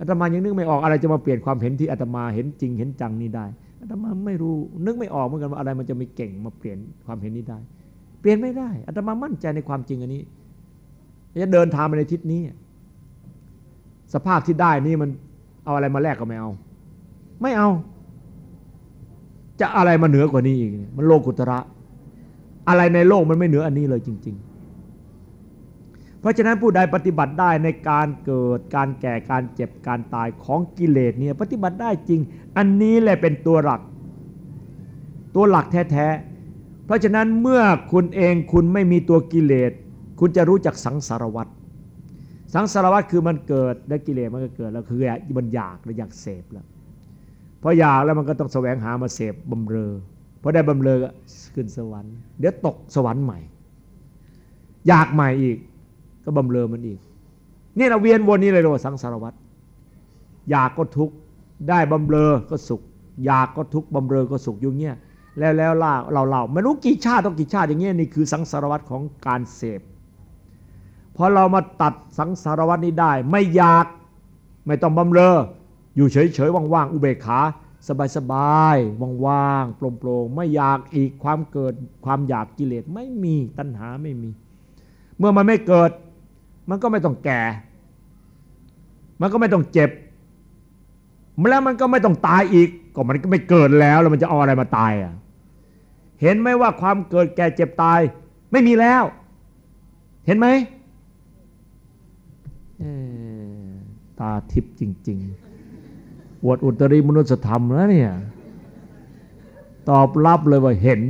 อาตมายังนึกไม่ออกอะไรจะมาเปลี่ยนความเห็นที่อาตมาเห็นจริงเห็นจังนี้ได้อาตมาไม่รู้นึกไม่ออกเหมือนกันว่าอะไรมันจะม่เก่งมาเปลี่ยนความเห็นนี้ได้ เปลี่ยนไม่ได้อาตมามั่นใจในความจริงอันนี้จะเดินทางไปในทิศนี้ สภาพที่ได้นี่มันเอาอะไรมาแลกก็ไม่เอา ไม่เอา จะอะไรมาเหนือกว่านี้อีกมันโลกุตระ อะไรในโลกมันไม่เหนืออันนี้เลยจริง ๆ เพราะฉะนั้นผู้ใดปฏิบัติได้ในการเกิดการแก่การเจ็บการตายของกิเลสเนี่ยปฏิบัติได้จริง อันนี้แหละเป็นตัวหลัก ตัวหลักแท้ๆ เพราะฉะนั้นเมื่อคุณเองคุณไม่มีตัวกิเลส คุณจะรู้จักสังสารวัตรสังสารวัตรคือมันเกิดได้กิเลสมันก็เกิดแล้วคือมันอยากแล้วอยากเสพแล้วพออยากแล้วมันก็ต้องแสวงหามาเสพบำเรอพอได้บำเรอก็ขึ้นสวรรค์ เดี๋ยวตกสวรรค์ใหม่ อยากใหม่อีก ก็บำเรอมันอีกนี่เราเวียนวนนี้เลยเรียกว่าสังสารวัตรอยากก็ทุกข์ได้บำเรอก็สุข อยากก็ทุกข์บำเรอก็สุขอยู่เงี้ย แล้วแล้วล่าเราเราไม่รู้กี่ชาติต้องกี่ชาติอย่างเงี้ยนี่คือสังสารวัตรของการเสพพอเรามาตัดสังสารวัตนี้ได้ ไม่อยากไม่ต้องบำเรอ อยู่เฉยๆว่างๆอุเบกขาสบายๆว่างๆโปร่งๆไม่อยากอีกความเกิดความอยากกิเลสไม่มีตัณหาไม่มี เมื่อมันไม่เกิด มันก็ไม่ต้องแก่ มันก็ไม่ต้องเจ็บแล้วมันก็ไม่ต้องตายอีกก็มันก็ไม่เกิดแล้วแล้วมันจะเอาอะไรมาตายอะ เห็นไหมว่าความเกิดแก่เจ็บตาย ไม่มีแล้ว เห็นไหมตาทิพย์จริง ๆ วดอุตริมนุสธรรมแล้วเนี่ย ตอบรับเลยว่าเห็น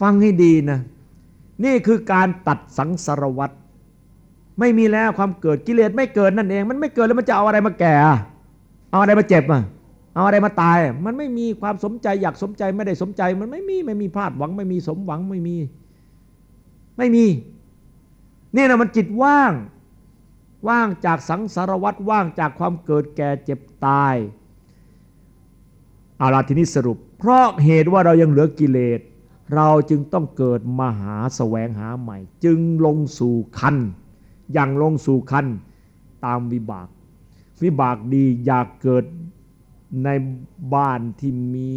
ฟังให้ดีนะ นี่คือการตัดสังสารวัตรไม่มีแล้วความเกิดกิเลสไม่เกิดนั่นเอง มันไม่เกิดแล้วมันจะเอาอะไรมาแก่ เอาอะไรมาเจ็บอะ เอาอะไรมาตาย มันไม่มีความสมใจอยากสมใจไม่ได้สมใจ มันไม่มีไม่มีพลาดหวัง ไม่มีสมหวังไม่มี ไม่มี นี่นะมันจิตว่าง ว่างจากสังสารวัตรว่างจากความเกิดแก่เจ็บตายเอาละทีนี้สรุป เพราะเหตุว่าเรายังเหลือกิเลสเราจึงต้องเกิดมาหาแสวงหาใหม่ จึงลงสู่คันอย่างลงสู่คันตามวิบาก วิบากดีอยากเกิด ในบ้านที่มี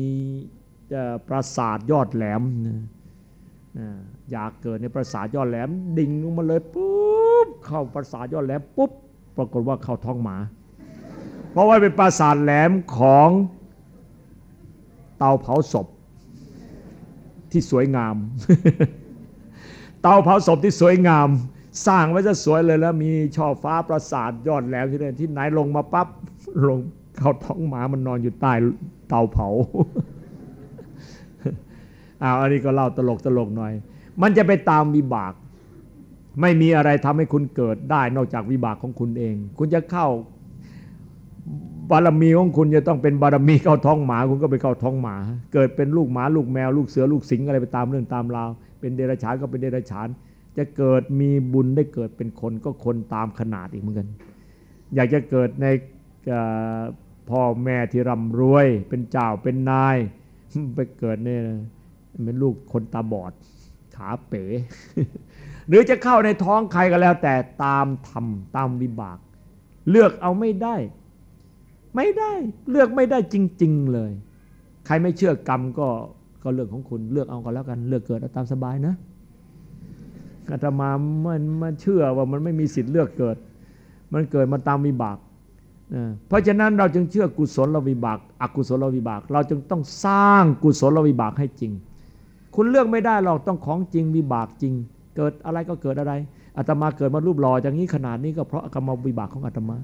ปราสาทยอดแหลมอยากเกิดในปราสาทยอดแหลม ดิ่งลงมาเลยปุ๊บเข้าปราสาทยอดแหลมปุ๊บปรากฏว่าเข้าท้องหมา เพราะว่าเป็นปราสาทแหลมของเตาเผาศพที่สวยงาม เตาเผาศพที่สวยงาม สร้างไว้จะสวยเลยแล้วมีช่อฟ้าปราสาทยอดแหลมที่ไหนที่ไหนลงมาปั๊บลง เข้าท้องหมามันนอนอยู่ใต้เตาเผาอ้าวอันนี้ก็เล่าตลกตลกหน่อย มันจะไปตามวิบาก ไม่มีอะไรทำให้คุณเกิดได้นอกจากวิบากของคุณเอง คุณจะเข้าบารมีของคุณจะต้องเป็นบารมีเข้าท้องหมาคุณก็ไปเข้าท้องหมา เกิดเป็นลูกหมาลูกแมว ลูกเสือลูกสิงอะไรไปตามเรื่องตามราว เป็นเดรัจฉานก็เป็นเดรัจฉาน จะเกิดมีบุญได้เกิดเป็นคนก็คนตามขนาดอีกเหมือนกัน อยากจะเกิดใน พ่อแม่ที่ร่ำรวย เป็นเจ้าเป็นนาย ไปเกิดเนี่ยเป็นลูกคนตาบอด ขาเป๋ หรือจะเข้าในท้องใครก็แล้ว แต่ตามธรรมตามวิบาก เลือกเอาไม่ได้ ไม่ได้เลือกไม่ได้จริง ๆ เลย ใครไม่เชื่อกรรมก็ก็เรื่องของคุณเลือกเอาก็แล้วกัน เลือกเกิดตามสบายนะอาตมามันมันเชื่อว่ามันไม่มีสิทธิ์เลือกเกิด มันเกิดมาตามวิบาก เพราะฉะนั้นเราจึงเชื่อกุศลวิบากอกุศลวิบาก เราจึงต้องสร้างกุศลวิบากให้จริง คุณเลือกไม่ได้หรอกต้องของจริงวิบากจริง เกิดอะไรก็เกิดอะไรอาตมาเกิดมารูปหล่ออย่างนี้ขนาดนี้ก็เพราะกรรมวิบากของอาตมา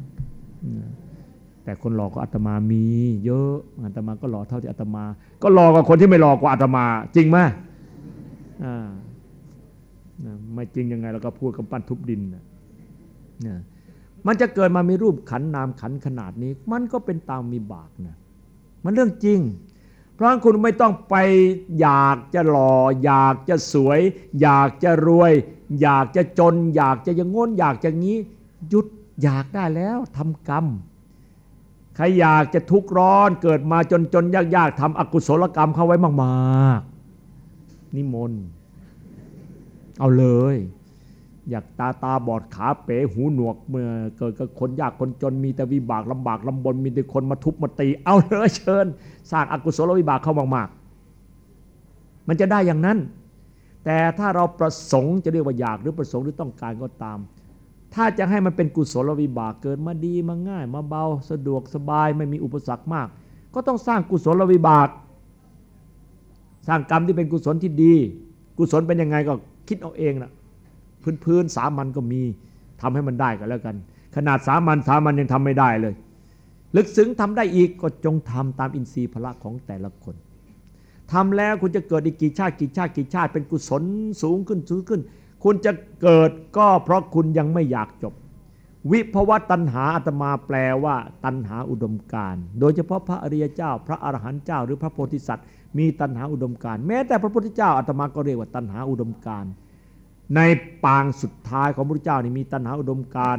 แต่คนหล่อก็อาตมามี เยอะอาตมาก็หล่อเท่าที่อาตมา ก็หล่อกว่าคนที่ไม่หล่อกว่าอาตมา จริงไหมไม่จริงยังไงเราก็พูดกับปั้นทุบดินนะ มันจะเกิดมามีรูปขันนามขันขนาดนี้ มันก็เป็นตามมีบากนะมันเรื่องจริง เพราะคุณไม่ต้องไปอยากจะหล่ออยากจะสวย อยากจะรวย อยากจะจน อยากจะยังงนอยากจะงี้หยุดอยากได้แล้วทำกรรมใครอยากจะทุกข์ร้อนเกิดมาจนจนยากๆทำอกุศลกรรมเข้าไว้มากๆนิมนต์เอาเลย อยากตาตาบอดขาเป๋หูหนวกเมื่อเกิดกับคนยากคนจนมีแต่วิบากลำบากลำบนมีแต่คนมาทุบมาตี เอาเลยเชิญสร้างอกุศลวิบากเข้ามากๆ มันจะได้อย่างนั้น แต่ถ้าเราประสงค์จะเรียกว่าอยากหรือประสงค์หรือต้องการก็ตาม ถ้าจะให้มันเป็นกุศลวิบากเกิดมาดีมาง่าย มาเบาสะดวกสบายไม่มีอุปสรรคมาก ก็ต้องสร้างกุศลวิบาก สร้างกรรมที่เป็นกุศลที่ดี กุศลเป็นยังไงก็คิดเอาเองนะ พื้นพื้นสามัญก็มีทำให้มันได้กันแล้วกัน ขนาดสามัญสามัญยังทำไม่ได้เลย ลึกซึ้งทำได้อีกก็จงทำตามอินทรีย์พละของแต่ละคนทำแล้วคุณจะเกิดอีกกี่ชาติกี่ชาติกี่ชาติ เป็นกุศลสูงขึ้นสูงขึ้น คุณจะเกิดก็เพราะคุณยังไม่อยากจบ วิภวตัณหาอาตมาแปลว่า ตัณหาอุดมการโดยเฉพาะพระอริยเจ้า พระอรหันต์เจ้า หรือพระโพธิสัตว์มีตัณหาอุดมการแม้แต่พระพุทธเจ้าอาตมาก็เรียกว่าตัณหาอุดมการ ในปางสุดท้ายของพระพุทธเจ้านี่มีตัณหาอุดมการ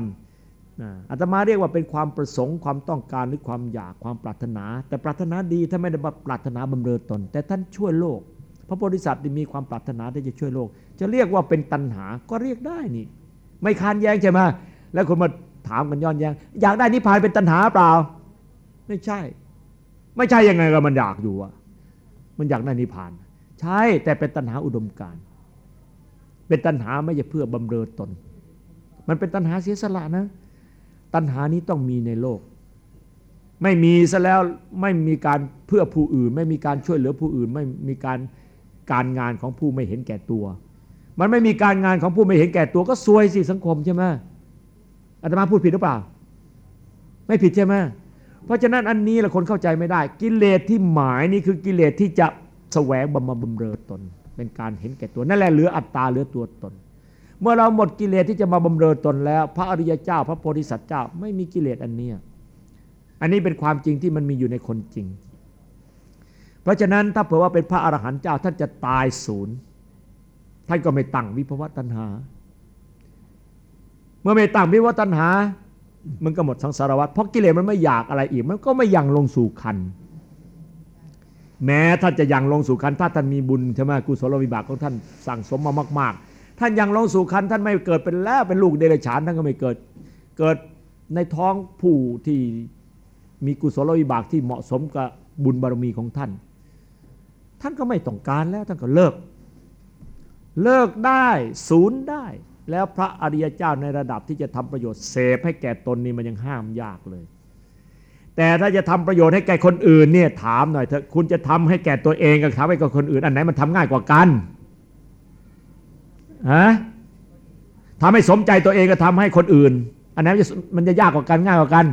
อาตมาเรียกว่าเป็นความประสงค์ความต้องการหรือความอยากความปรารถนา แต่ปรารถนาดีถ้าไม่ได้ปรารถนาบำเรอตน แต่ท่านช่วยโลก พระโพธิสัตว์มีความปรารถนาที่จะช่วยโลก จะเรียกว่าเป็นตัณหาก็เรียกได้นี่ ไม่คานแย้งใช่ไหมแล้วคนมาถามกันย้อนแย้งอยากได้นิพพานเป็นตัณหาเปล่า ไม่ใช่ ไม่ใช่ยังไงก็มันอยากอยู่อะมันอยากได้นิพพาน ใช่แต่เป็นตัณหาอุดมการณ์ เป็นตัณหาไม่ใช่เพื่อบำเรอตน มันเป็นตัณหาเสียสละนะ ตัณหานี้ต้องมีในโลก ไม่มีซะแล้วไม่มีการเพื่อผู้อื่น ไม่มีการช่วยเหลือผู้อื่น ไม่มีการการงานของผู้ไม่เห็นแก่ตัว มันไม่มีการงานของผู้ไม่เห็นแก่ตัวก็ซวยสิสังคมใช่ไหมอาตมาพูดผิดหรือเปล่า ไม่ผิดใช่ไหมเพราะฉะนั้นอันนี้ละคนเข้าใจไม่ได้ กิเลสที่หมายนี่คือกิเลสที่จะแสวงบำบำเรอตน เป็นการเห็นแก่ตัวนั่นแหละเหลืออัตตาเหลือตัวตน เมื่อเราหมดกิเลสที่จะมาบำเรอตนแล้ว พระอริยเจ้า พระโพธิสัตว์เจ้า ไม่มีกิเลสอันนี้อันนี้เป็นความจริงที่มันมีอยู่ในคนจริง เพราะฉะนั้นถ้าเผื่อว่าเป็นพระอรหันต์เจ้าท่านจะตายศูนย์ท่านก็ไม่ตั้งวิภวตัณหา เมื่อไม่ตั้งวิภวตัณหา มันก็หมดสังสารวัฏเพราะกิเลสมันไม่อยากอะไรอีก มันก็ไม่ยังลงสู่คัน แม้ท่านจะยังลงสู่คันถ้าท่านมีบุญใช่ไหมกุศลวิบากของท่านสั่งสมมามาก ๆ ท่านยังลงสู่คันท่านไม่เกิดเป็นแล้วเป็นลูกเดรัจฉานท่านก็ไม่เกิด เกิดในท้องผู้ที่มีกุศลวิบากที่เหมาะสมกับบุญบารมีของท่าน ท่านก็ไม่ต้องการแล้วท่านก็เลิก เลิกได้ศูนย์ได้ แล้วพระอริยเจ้าในระดับที่จะทำประโยชน์เสพให้แก่ตนนี่มันยังห้ามยากเลย แต่ถ้าจะทำประโยชน์ให้แก่คนอื่นเนี่ยถามหน่อยเถอะคุณจะทำให้แก่ตัวเองกับทำให้กับคนอื่น อันไหนมันทำง่ายกว่ากันฮะทำให้สมใจตัวเองก็ทำให้คนอื่น อันไหนมันจะมันจะยากกว่ากันง่ายกว่ากัน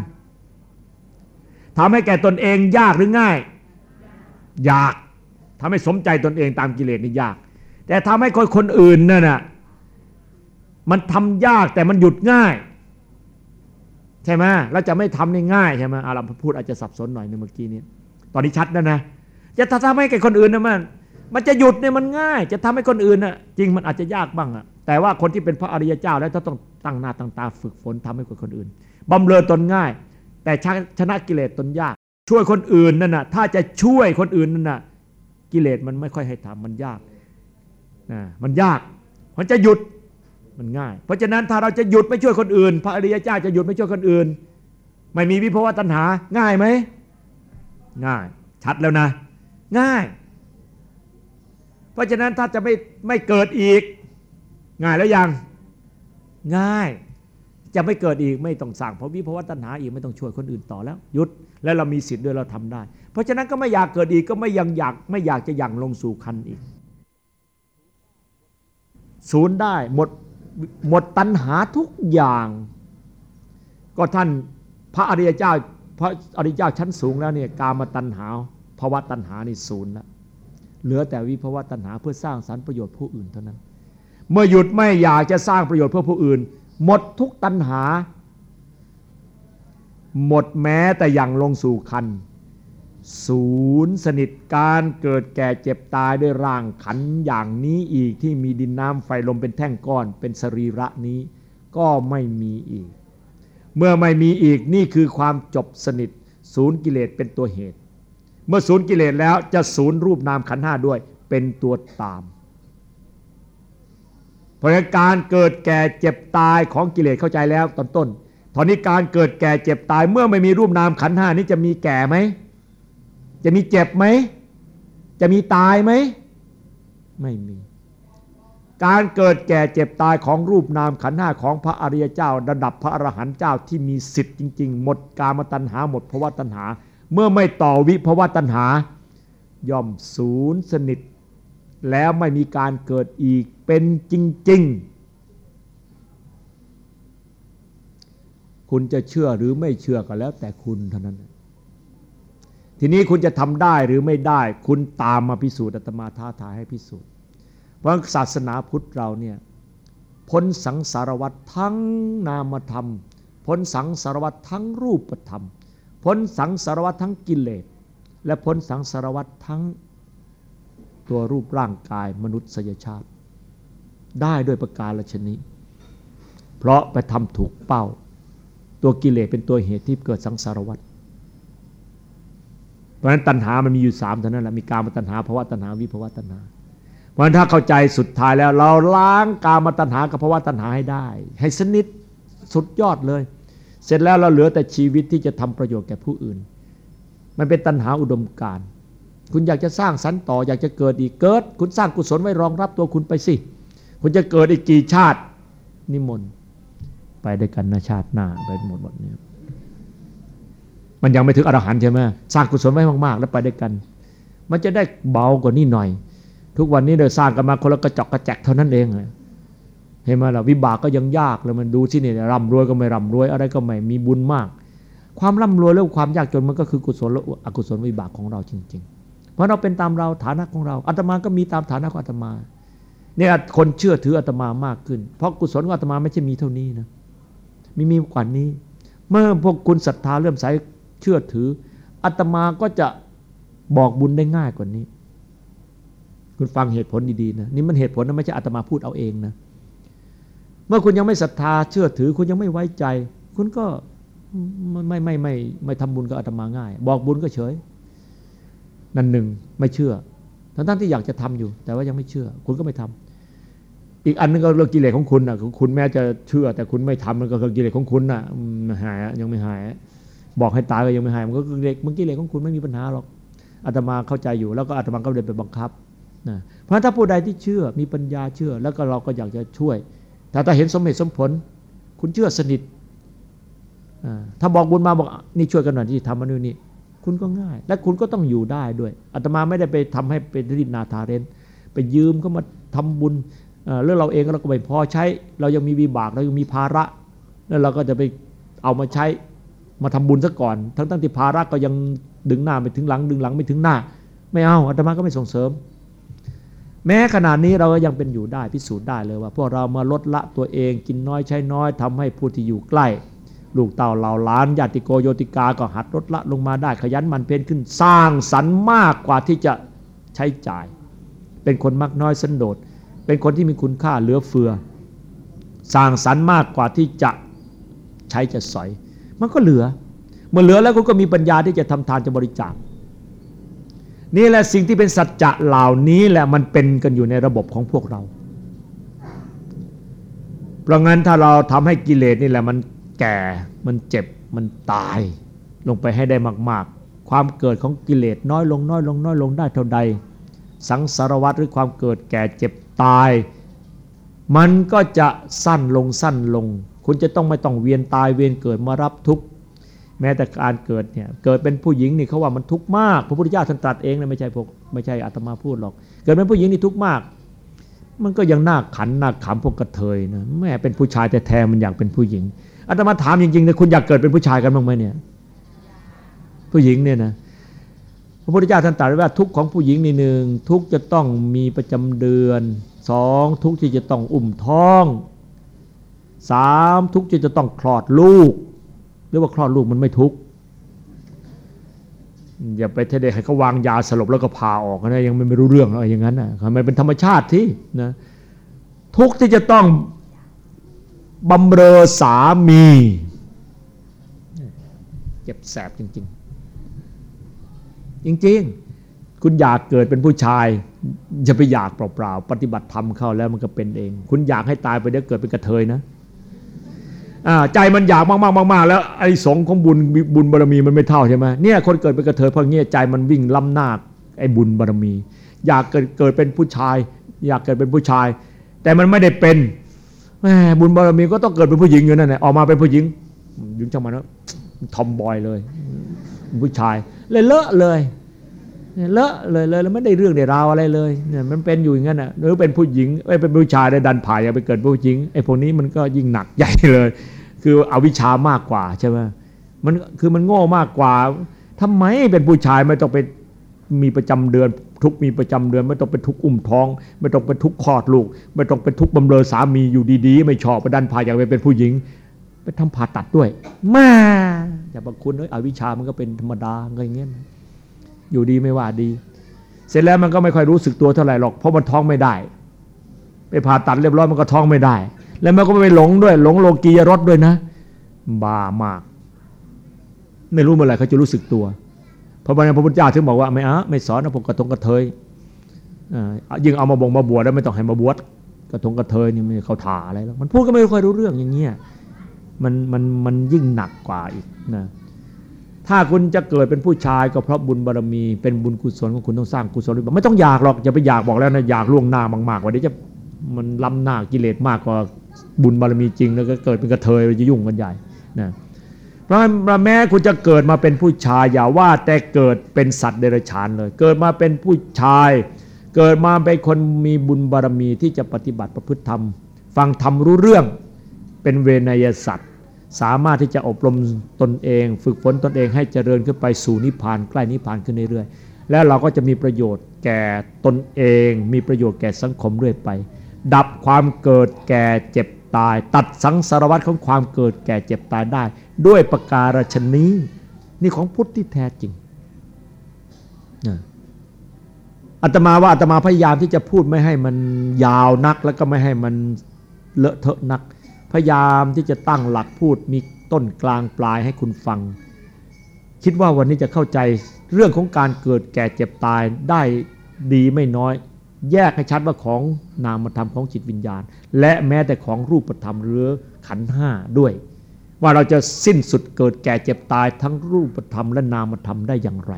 ทำให้แก่ตนเองยากหรือง่าย ยากทำให้สมใจตนเองตามกิเลสนี่ยาก แต่ทำให้คนคนอื่นนั่นน่ะมันทำยากแต่มันหยุดง่าย ช่ไหมเราจะไม่ทำได้ง่ายใช่ไหมอาเราพูดอาจจะสับสนหน่อยในเมื่อกี้นี้ ตอนนี้ชัดแล้วนะ จะทำให้แก่คนอื่นนะมัน มันจะหยุดเนี่ยมันง่าย จะทำให้คนอื่นน่ะ จริงมันอาจจะยากบ้างอะแต่ว่าคนที่เป็นพระอริยเจ้าแล้วต้องตั้งหน้าตั้งตาฝึกฝนทำให้คนอื่นบำเรอตนง่าย แต่ชนะกิเลสตนยาก ช่วยคนอื่นนั่นน่ะ ถ้าจะช่วยคนอื่นนั่นน่ะ กิเลสมันไม่ค่อยให้ทำมันยากนะมันยาก มันจะหยุด มันง่าย เพราะฉะนั้นถ้าเราจะหยุดไม่ช่วยคนอื่น พระอริยเจ้าจะหยุดไม่ช่วยคนอื่น ไม่มีวิภวตัณหาง่ายไหมง่าย ชัดแล้วนะ ง่าย เพราะฉะนั้นถ้าจะไม่ไม่เกิดอีก ง่ายแล้วยัง ง่าย จะไม่เกิดอีกไม่ต้องสั่งเพราะวิภวตัณหาอีกไม่ต้องช่วยคนอื่นต่อแล้วหยุดแล้วเรามีสิทธิ์ด้วยเราทำได้ เพราะฉะนั้นก็ไม่อยากเกิดอีกก็ไม่ยังอยากไม่อยากจะยังลงสู่คันอีกศูนย์ได้หมด หมดตัณหาทุกอย่าง ก็ท่านพระอริยเจ้าพระอริยเจ้าชั้นสูงแล้วเนี่ยกามตัณหาภาวะตัณหานี่ศูนย์แล้วเหลือแต่วิภาวะตัณหาเพื่อสร้างสรรประโยชน์ผู้อื่นเท่านั้น เมื่อหยุดไม่อยากจะสร้างประโยชน์เพื่อผู้อื่น หมดทุกตัณหา หมดแม้แต่อย่างลงสู่คัน ศูนย์สนิทการเกิดแก่เจ็บตายด้วยร่างขันอย่างนี้อีกที่มีดินน้ำไฟลมเป็นแท่งก้อน เป็นสรีระนี้ก็ไม่มีอีก เมื่อไม่มีอีกนี่คือความจบสนิท ศูนย์กิเลสเป็นตัวเหตุ เมื่อศูนย์กิเลสแล้วจะศูนย์รูปนามขันห้าด้วยเป็นตัวตาม เพราะการเกิดแก่เจ็บตายของกิเลสเข้าใจแล้วตอนต้นตอนนี้การเกิดแก่เจ็บตายเมื่อไม่มีรูปนามขันห้านี้จะมีแก่ไหม จะมีเจ็บไหม จะมีตายไหม ไม่มี การเกิดแก่เจ็บตายของรูปนามขันธ์ห้าของพระอริยเจ้า ระดับพระอรหันต์เจ้าที่มีสิทธิ์จริง ๆ หมดกามตัณหาหมดภวะตัณหา เมื่อไม่ต่อวิภวะตัณหา ย่อมศูนย์สนิท แล้วไม่มีการเกิดอีกเป็นจริง ๆคุณจะเชื่อหรือไม่เชื่อก็แล้วแต่คุณเท่านั้น ทีนี้คุณจะทำได้หรือไม่ได้ คุณตามมาพิสูจน์อาตมาท้าทายให้พิสูจน์ เพราะศาสนาพุทธเราเนี่ยพ้นสังสารวัตทั้งนามธรรม พ้นสังสารวัตทั้งรูปธรรม พ้นสังสารวัตทั้งกิเลส และพ้นสังสารวัตทั้งตัวรูปร่างกายมนุษยชาติ ได้ด้วยประการละชนิดเพราะไปทำถูกเป้า ตัวกิเลสเป็นตัวเหตุที่เกิดสังสารวัต เพราะฉะนั้นตัณหามันมีอยู่สามเท่านั้นแหละมีกามตัณหาภาวะตัณหาวิภาวะตัณหา เพราะฉะนั้นถ้าเข้าใจสุดท้ายแล้วเราล้างกามตัณหากับภาวะตัณหาให้ได้ ให้สนิทสุดยอดเลย เสร็จแล้วเราเหลือแต่ชีวิตที่จะทำประโยชน์แก่ผู้อื่น มันเป็นตัณหาอุดมการคุณอยากจะสร้างสรรค์ต่ออยากจะเกิดอีกเกิด คุณสร้างกุศลไว้รองรับตัวคุณไปสิ คุณจะเกิดอีกกี่ชาตินิมนต์ไปด้วยกันนะชาติหน้าไปหมดหมดเนี่ย มันยังไม่ถึงอรหันต์ใช่ไหมสร้างกุศลไว้มากๆ แล้วไปด้วยกัน มันจะได้เบากว่านี้หน่อย ทุกวันนี้เราสร้างกันมาคนละกระจกกระแจกเท่านั้นเองเห็นไหมล่ะวิบากก็ยังยากเลยมันดูที่นี่ร่ำรวยก็ไม่ร่ำรวยอะไรก็ไม่มีบุญมาก ความร่ำรวยแล้วความยากจนมันก็คือกุศลและอกุศลวิบากของเราจริง ๆ เพราะเราเป็นตามเราฐานะของเราอาตมาก็มีตามฐานะของอาตมาเนี่ยคนเชื่อถืออาตมามากขึ้น เพราะกุศลของอาตมาไม่ใช่มีเท่านี้นะมีมีกว่านี้ เมื่อพวกคุณศรัทธาเริ่มใส เชื่อถืออาตมาก็จะบอกบุญได้ง่ายกว่านี้ คุณฟังเหตุผลดีๆนะนี่มันเหตุผลนะไม่ใช่อาตมาพูดเอาเองนะ เมื่อคุณยังไม่ศรัทธาเชื่อถือ คุณยังไม่ไว้ใจ คุณก็ไม่ไม่ไม่ไม่ทำบุญกับอาตมาง่าย บอกบุญก็เฉย นั่นหนึ่งไม่เชื่อทั้งทั้งที่อยากจะทำอยู่ แต่ว่ายังไม่เชื่อ คุณก็ไม่ทำอีกอันนึงก็เรื่องกิเลสของคุณนะคุณแม้จะเชื่อ แต่คุณไม่ทำมันก็คือกิเลสของคุณน่ะหายยังไม่หาย บอกให้ตายก็ยังไม่หายมันก็เล็กมันกิเลสของคุณไม่มีปัญหาหรอกอาตมาเข้าใจอยู่ แล้วก็อาตมาก็เลยไปบังคับนะเพราะถ้าผู้ใดที่เชื่อมีปัญญาเชื่อ แล้วก็เราก็อยากจะช่วย แต่ถ้าเห็นสมเหตุสมผล คุณเชื่อสนิทถ้าบอกบุญมาบอกนี่ช่วยกันหน่อยที่ทำมันนี่คุณก็ง่าย และคุณก็ต้องอยู่ได้ด้วยอาตมาไม่ได้ไปทำให้เป็นรินาทาเรนไปยืมก็มาทำบุญเรื่องเราเองเราก็ไม่พอใช้ เรายังมีวิบากเรายังมีภาระ แล้วเราก็จะไปเอามาใช้ มาทำบุญซะก่อน ทั้งตั้งที่ภาระก็ยังดึงหน้าไปถึงหลัง ดึงหลังไม่ถึงหน้า ไม่เอาอาตมาก็ไม่ส่งเสริม แม้ขนาดนี้เราก็ยังเป็นอยู่ได้พิสูจน์ได้เลยว่า พวกเรามาลดละตัวเองกินน้อยใช้น้อยทำให้ผู้ที่อยู่ใกล้ ลูกเต่าเหล่าล้านญาติโกโยติกาก็หัดลดละลงมาได้ขยันมันเพียรขึ้นสร้างสรรค์มากกว่าที่จะใช้จ่าย เป็นคนมักน้อยสันโดษเป็นคนที่มีคุณค่าเหลือเฟือสร้างสรรค์มากกว่าที่จะใช้จะสอย มันก็เหลือ เมื่อเหลือแล้วคุณก็มีปัญญาที่จะทำทานจะบริจาคนี่แหละสิ่งที่เป็นสัจจะเหล่านี้แหละมันเป็นกันอยู่ในระบบของพวกเรา เพราะงั้นถ้าเราทำให้กิเลสนี่แหละมันแก่ มันเจ็บ มันตาย ลงไปให้ได้มาก ๆ ความเกิดของกิเลสน้อยลงน้อยลงน้อยลงได้เท่าใด สังสารวัตรหรือความเกิดแก่เจ็บตาย มันก็จะสั้นลงสั้นลง คุณจะต้องไม่ต้องเวียนตายเวียนเกิดมารับทุกข์แม้แต่การเกิดเนี่ยเกิดเป็นผู้หญิงนี่เขาว่ามันทุกข์มาก พระพุทธเจ้าท่านตรัสเองนะไม่ใช่พวกไม่ใช่อาตมาพูดหรอก เกิดเป็นผู้หญิงนี่ทุกข์มาก มันก็ยังน่าขันน่าขำพวกกระเทยนะแม่เป็นผู้ชายแต่แท้มันอยากเป็นผู้หญิงอาตมาถามจริงๆนะคุณอยากเกิดเป็นผู้ชายกันบ้างไหมเนี่ย ผู้หญิงเนี่ยนะพระพุทธเจ้าท่านตรัสว่าทุกข์ของผู้หญิงนี่หนึ่งทุกข์จะต้องมีประจำเดือนสองทุกข์ที่จะต้องอุ้มท้อง สามทุกที่จะต้องคลอดลูกหรือว่าคลอดลูกมันไม่ทุกอย่าไปเทเดให้เขาวางยาสลบแล้วก็พาออกนะยังไม่รู้เรื่องอะไรอย่างนั้นนะมันเป็นธรรมชาติที่นะทุกที่จะต้องบำเรอสามีเจ็บแสบจริง ๆ จริง ๆ คุณอยากเกิดเป็นผู้ชายจะไปอยากเปล่าๆปฏิบัติธรรมเข้าแล้วมันก็เป็นเอง คุณอยากให้ตายไปเดี๋ยวเกิดเป็นกระเทยนะ ใจมันอยากมากๆมากๆแล้วไอ้สงของบุญบุญบารมีมันไม่เท่าใช่ไหมเนี่ยคนเกิดเป็นกระเทยเพราะเงี้ยใจมันวิ่งล้ำหน้าไอ้บุญบารมี อยากเกิดเกิดเป็นผู้ชาย อยากเกิดเป็นผู้ชาย แต่มันไม่ได้เป็นแม่บุญบารมีก็ต้องเกิดเป็นผู้หญิงอยู่นั่นแหละออกมาเป็นผู้หญิงยิงจังมันแล้วทอมบอยเลย ผู้ชายเลยเลอะเลยเลอะเลยเลยแล้วไม่ได้เรื่องได้ราวอะไรเลยเนี่ยมันเป็นอยู่อย่างนั้นอะหรือเป็นผู้หญิงไอ้เป็นผู้ชายได้ดันผ่ายไปเกิดผู้หญิงไอ้พวกนี้มันก็ยิ่งหนักใหญ่เลย คืออวิชามากกว่าใช่ไหมมันคือมันโง่มากกว่าทำไมเป็นผู้ชายไม่ต้องไปมีประจำเดือน ทุกมีประจำเดือน ไม่ต้องเป็นทุกอุ้มท้อง ไม่ต้องเป็นทุกคลอดลูก ไม่ต้องเป็นทุกบำเรอสามีอยู่ดีๆ ไม่ชอบไปดันผ่าอยากไปเป็นผู้หญิง ไปทำผ่าตัดด้วยมาอย่าบางคนเอ้ยอวิชามันก็เป็นธรรมดาอะไรเงี้ยอยู่ดีไม่ว่าดี เสร็จแล้วมันก็ไม่ค่อยรู้สึกตัวเท่าไหร่หรอกเพราะมันท้องไม่ได้ ไปผ่าตัดเรียบร้อยมันก็ท้องไม่ได้ แล้วมันก็ไปหลงด้วย หลงโลกียรสด้วยนะ บ้ามาก ไม่รู้เมื่อไหร่เขาจะรู้สึกตัว เพราะวันพระพุทธเจ้าถึงบอกว่าไม่อะไม่สอนนะพวกระทงกระเทยยิ่งเอามาบ่งมาบวชแล้วไม่ต้องให้มาบวชกระทงกระเทยนี่ไม่เขาถ่าอะไรแล้วมันพูดก็ไม่ค่อยรู้เรื่องอย่างเงี้ยมันมันมันยิ่งหนักกว่าอีกนะถ้าคุณจะเกิดเป็นผู้ชายก็เพราะบุญบารมีเป็นบุญกุศลของคุณต้องสร้างกุศลไม่ต้องอยากหรอกจะไปอยากบอกแล้วนะอยากล่วงหน้ามากๆว่าเดี๋ยวจะมันล้ำหน้ากิเลสมากกว่า บุญบารมีจริงแล้วก็เกิดเป็นกระเทยจะยุ่งกันใหญ่นะพราะแม้คุณจะเกิดมาเป็นผู้ชายอย่าว่าแต่เกิดเป็นสัตว์เดรัจฉานเลย เกิดมาเป็นผู้ชาย เกิดมาเป็นคนมีบุญบารมีที่จะปฏิบัติประพฤติธรรม ฟังธรรมรู้เรื่องเป็นเวนยสัตว์สามารถที่จะอบรมตนเอง ฝึกฝนตนเองให้เจริญขึ้นไปสู่นิพพานใกล้นิพพานขึ้นเรื่อยๆแล้วเราก็จะมีประโยชน์แก่ตนเอง มีประโยชน์แก่สังคมเรื่อยไป ดับความเกิดแก่เจ็บ ตาย ตัดสังสารวัตของความเกิดแก่เจ็บตายได้ ด้วยประการชนี้นี่ของพุทธที่แท้จริงอาตมาว่าอาตมาพยายามที่จะพูดไม่ให้มันยาวนัก แล้วก็ไม่ให้มันเลอะเทอะนัก พยายามที่จะตั้งหลักพูดมีต้นกลางปลายให้คุณฟัง คิดว่าวันนี้จะเข้าใจเรื่องของการเกิดแก่เจ็บตายได้ดีไม่น้อย แยกให้ชัดว่าของนามธรรมของจิตวิญญาณ และแม้แต่ของรูปธรรมหรือขันห้าด้วย ว่าเราจะสิ้นสุดเกิดแก่เจ็บตายทั้งรูปธรรมและนามธรรมได้อย่างไร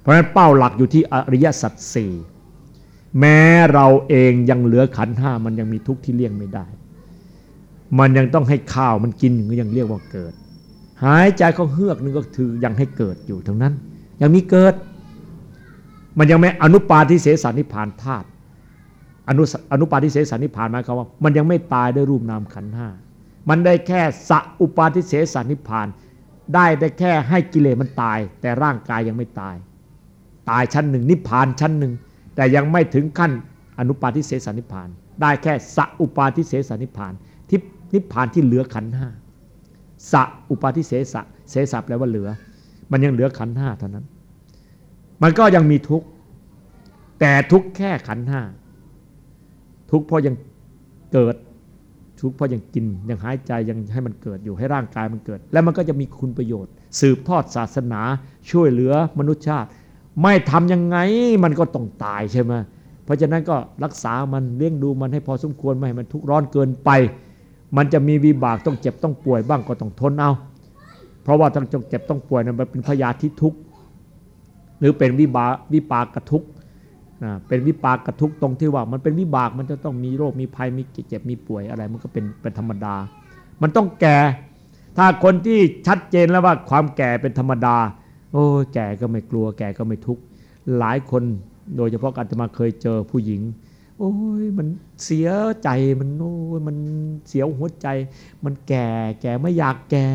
เพราะฉะนั้นเป้าหลักอยู่ที่อริยสัจสี่แม้เราเองยังเหลือขันห้ามันยังมีทุกข์ที่เลี่ยงไม่ได้ มันยังต้องให้ข้าวมันกินก็ยังเรียกว่าเกิด หายใจเขาเฮือกนึงก็ถือยังให้เกิดอยู่ทั้งนั้น ยังมีเกิด มันยังไม่อนุปาทิเสสานิพานธาตุอนุอนุปาทิเสสานิพานหมายความว่า มันยังไม่ตายด้วยรูปนามขันห้ามันได้แค่สัอุปาทิเสสานิพาน ได้ได้แค่ให้กิเลสมันตาย แต่ร่างกายยังไม่ตาย ตายชั้นหนึ่งนิพานชั้นหนึ่งแต่ยังไม่ถึงขั้นอนุปาทิเสสนิพาน ได้แค่สัอุปาทิเสสนิพานที่นิพานที่เหลือขันห้าสัอุปาทิเสสะเสสแปลว่าเหลือ มันยังเหลือขันห้าเท่านั้น มันก็ยังมีทุกข์ แต่ทุกข์แค่ขันห้า ทุกข์เพราะยังเกิด ทุกข์เพราะยังกิน ยังหายใจยังให้มันเกิดอยู่ให้ร่างกายมันเกิด แล้วมันก็จะมีคุณประโยชน์ สืบทอดศาสนา ช่วยเหลือมนุษยชาติ ไม่ทำยังไงมันก็ต้องตายใช่ไหมเพราะฉะนั้นก็รักษามันเลี้ยงดูมันให้พอสมควรไม่ให้มันทุกข์ร้อนเกินไป มันจะมีวิบากต้องเจ็บต้องป่วยบ้างก็ต้องทนเอา เพราะว่าต้องเจ็บต้องป่วยนั้นมันเป็นพยาธิทุกข์ หรือเป็นวิบากวิปากระทุกข์เป็นวิปากระทุกตรงที่ว่ามันเป็นวิบากมันจะต้องมีโรคมีภัยมีเจ็บมีป่วยอะไร มันก็เป็นเป็นธรรมดา มันต้องแก่ ถ้าคนที่ชัดเจนแล้วว่าความแก่เป็นธรรมดา โอ้แก่ก็ไม่กลัวแก่ก็ไม่ทุกข์หลายคนโดยเฉพาะอาตมาเคยเจอผู้หญิง โอ้ยมันเสียใจมันโอ้ยมันเสียวหัวใจ มันแก่แก่ไม่อยากแก่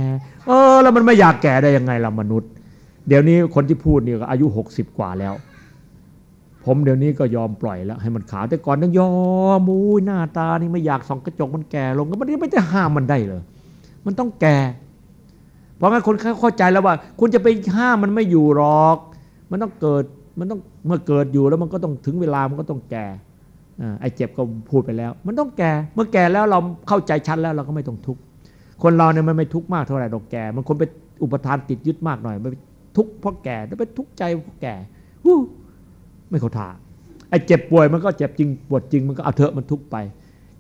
เออ แล้วมันไม่อยากแก่ได้ยังไงล่ะมนุษย์ เดี๋ยวนี้คนที่พูดนี่ก็อายุหกสิบกว่าแล้ว ผมเดี๋ยวนี้ก็ยอมปล่อยแล้ว ให้มันขาวแต่ก่อนนั้นยอมมูหน้าตานี่ไม่อยากส่องกระจกมันแก่ลงก็มันไม่ได้ห้ามมันได้เลยมันต้องแก่ เพราะงั้นคนเข้าใจแล้วว่า คุณจะไปห้ามมันไม่อยู่หรอก มันต้องเกิดมันต้องเมื่อเกิดอยู่แล้วมันก็ต้องถึงเวลามันก็ต้องแก่ไอ้เจ็บก็พูดไปแล้ว มันต้องแก่ เมื่อแก่แล้วเราเข้าใจชัดแล้วเราก็ไม่ต้องทุกข์คนเราเนี่ยมันไม่ทุกข์มากเท่าไหร่ดอกแก่ มันคนไปอุปทานติดยึดมากหน่อยไป ทุกข์เพราะแก่แล้วไปทุกข์ใจเพราะแก่ไม่เขาท่าไอ้เจ็บป่วยมันก็เจ็บจริงปวดจริงมันก็เอาเถอะมันทุกข์ไป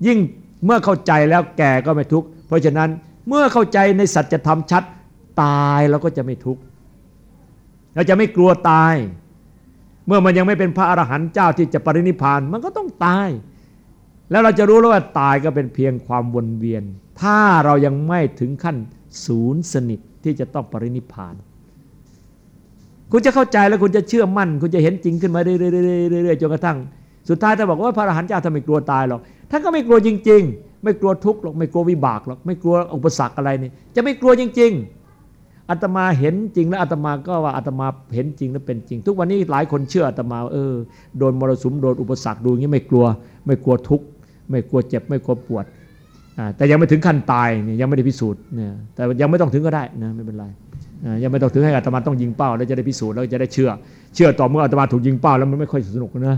ยิ่งเมื่อเข้าใจแล้วแก่ก็ไม่ทุกข์เพราะฉะนั้นเมื่อเข้าใจในสัจธรรมชัดตายเราก็จะไม่ทุกข์เราจะไม่กลัวตาย เมื่อมันยังไม่เป็นพระอรหันต์เจ้าที่จะปรินิพานมันก็ต้องตาย แล้วเราจะรู้แล้วว่าตายก็เป็นเพียงความวนเวียน ถ้าเรายังไม่ถึงขั้นศูนย์สนิทที่จะต้องปรินิพาน คุณจะเข้าใจแล้วคุณจะเชื่อมั่น คุณจะเห็นจริงขึ้นมาเรื่อยๆจนกระทั่ง สุดท้ายถ้านบอกว่าพระอรหันต์เจ้าทำไมกลัวตายหรอกท่านก็ไม่กลัวจริง ๆ ไม่กลัวทุกข์หรอกไม่กลัววิบากหรอกไม่กลัวอุปสรรคอะไรนี่จะไม่กลัวจริง ๆอาตมาเห็นจริงแล้วอาตมาก็ว่าอาตมาเห็นจริงแล้วเป็นจริง ทุกวันนี้หลายคนเชื่ออาตมาเออโดนมรสุมโดนอุปสรรคดูอย่างนี้ไม่กลัว ไม่กลัวทุกข์ไม่กลัวเจ็บไม่กลัวปวดแต่ยังไม่ถึงขั้นตายเนี่ยยังไม่ได้พิสูจน์เนี่ยแต่ยังไม่ต้องถึงก็ได้นะไม่เป็นไรยังไม่ต้องถึงให้อาตมาต้องยิงเป้าแล้วจะได้พิสูจน์แล้วจะได้เชื่อ เชื่อต่อเมื่ออาตมาถูกยิงเป้าแล้วมันไม่ค่อยสนุกนะ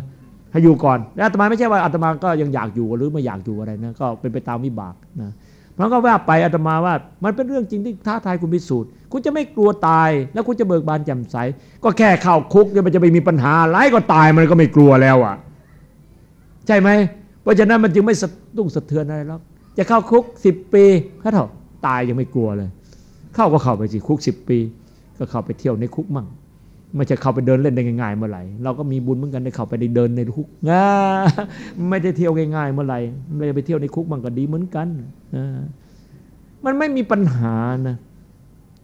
ให้อยู่ก่อนแล้วอาตมาไม่ใช่ว่าอาตมาก็ยังอยากอยู่หรือไม่อยากอยู่อะไรนะก็เป็นไปตามวิบากนะมันก็ว่าไปอาตมาว่ามันเป็นเรื่องจริงที่ท้าทายคุณพิสูจน์คุณจะไม่กลัวตาย แล้วคุณจะเบิกบานแจ่มใส ก็แค่เข้าคุกเนี่ยมันจะไม่มีปัญหาไรก็ตายมันก็ไม่กลัวแล้วอะ ใช่ไหมเพราะฉะนั้นมันจึงไม่สะตุ้งสะเทือนอะไรหรอกจะเข้าคุกสิบปีถ้าเถอะตายยังไม่กลัวเลย เข้าก็เข้าไปสิคุกสิบปี ก็เข้าไปเที่ยวในคุกมั่งไม่ใช่เข้าไปเดินเล่นได้ง่ายๆเมื่อไหร่เราก็มีบุญเหมือนกันได้เข้าไปได้เดินในคุกนะไม่ได้เที่ยวง่ายๆเมื่อไหร่ไม่ได้ไปเที่ยวในคุกมันก็ดีเหมือนกันมันไม่มีปัญหานะ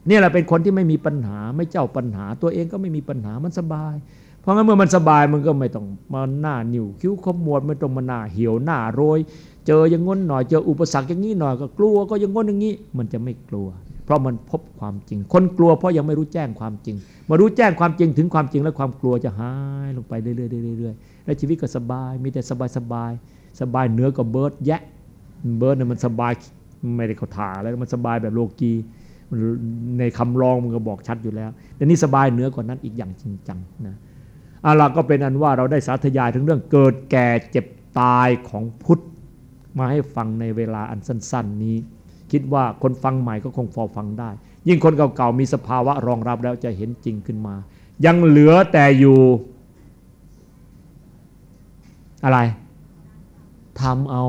นี่แหละเป็นคนที่ไม่มีปัญหาไม่เจ้าปัญหา ตัวเองก็ไม่มีปัญหามันสบาย เพราะงั้นเมื่อมันสบายมันก็ไม่ต้องมาหน้านิ่วคิ้วขมวดไม่ต้องมาหน้าเหี่ยวหน้าโรย เจออย่างง้นหน่อยเจออุปสรรคอย่างนี้หน่อยก็กลัวก็อย่างง้นอย่างนี้ มันจะไม่กลัว เพราะมันพบความจริง คนกลัวเพราะยังไม่รู้แจ้งความจริง มารู้แจ้งความจริงถึงความจริงแล้วความกลัวจะหายลงไปเรื่อยๆแล้วชีวิตก็สบาย มีแต่สบายสบายสบายเหนือกับเบิร์ดแยะ เบิร์ดเนี่ยมันสบายไม่ได้เขาถาแล้วมันสบายแบบโลกีในคำร้องมันก็บอกชัดอยู่แล้วแต่นี่สบายเหนือกว่านั้นอีกอย่างจริงจังนะอาล่ะก็เป็นอันว่าเราได้สาธยายถึงเรื่องเกิดแก่เจ็บตายของพุทธมาให้ฟังในเวลาอันสั้น ๆ นี้ คิดว่าคนฟังใหม่ก็คงฟอฟังได้ ยิ่งคนเก่าๆมีสภาวะรองรับแล้วจะเห็นจริงขึ้นมา ยังเหลือแต่อยู่ อะไรทำเอา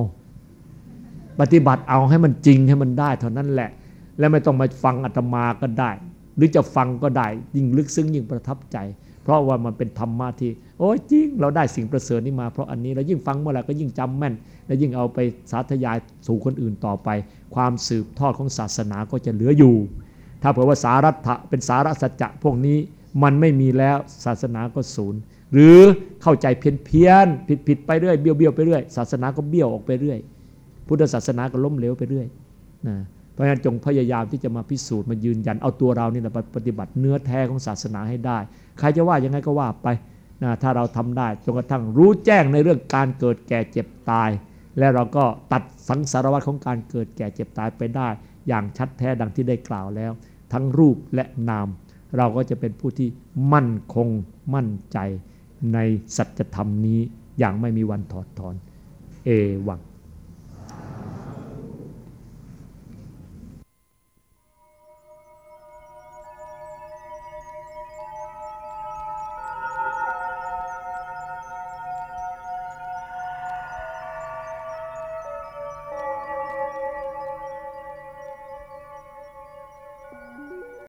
ปฏิบัติเอาให้มันจริงให้มันได้ เท่านั้นแหละ และไม่ต้องมาฟังอาตมาก็ได้ หรือจะฟังก็ได้ ยิ่งลึกซึ้งยิ่งประทับใจ เพราะว่ามันเป็นธรรมะที่ โอ้ยจริง เราได้สิ่งประเสริฐนี้มาเพราะอันนี้แล้วยิ่งฟังเมื่อไหร่ก็ยิ่งจำแม่น และยิ่งเอาไปสาธยายสู่คนอื่นต่อไป ความสืบทอดของศาสนาก็จะเหลืออยู่ ถ้าเผื่อว่าสารัตถะเป็นสาระสัจจะพวกนี้มันไม่มีแล้วศาสนาก็ศูนย์หรือเข้าใจเพี้ยนเพียนผิดผิดไปเรื่อยเบี้ยวเบี้ยวไปเรื่อยศาสนาก็เบี้ยวออกไปเรื่อย พุทธศาสนาก็ล้มเหลวไปเรื่อยนะเพราะฉะนั้นจงพยายามที่จะมาพิสูจน์มายืนยันเอาตัวเรานี่แหละปฏิบัติเนื้อแท้ของศาสนาให้ได้ ใครจะว่ายังไงก็ว่าไปนะถ้าเราทำได้จนกระทั่งรู้แจ้งในเรื่องการเกิดแก่เจ็บตาย และเราก็ตัดสังสารวัฏของการเกิดแก่เจ็บตายไปได้ อย่างชัดแท้ดังที่ได้กล่าวแล้ว ทั้งรูปและนาม เราก็จะเป็นผู้ที่มั่นคงมั่นใจในสัจธรรมนี้อย่างไม่มีวันถอดถอน เอวัง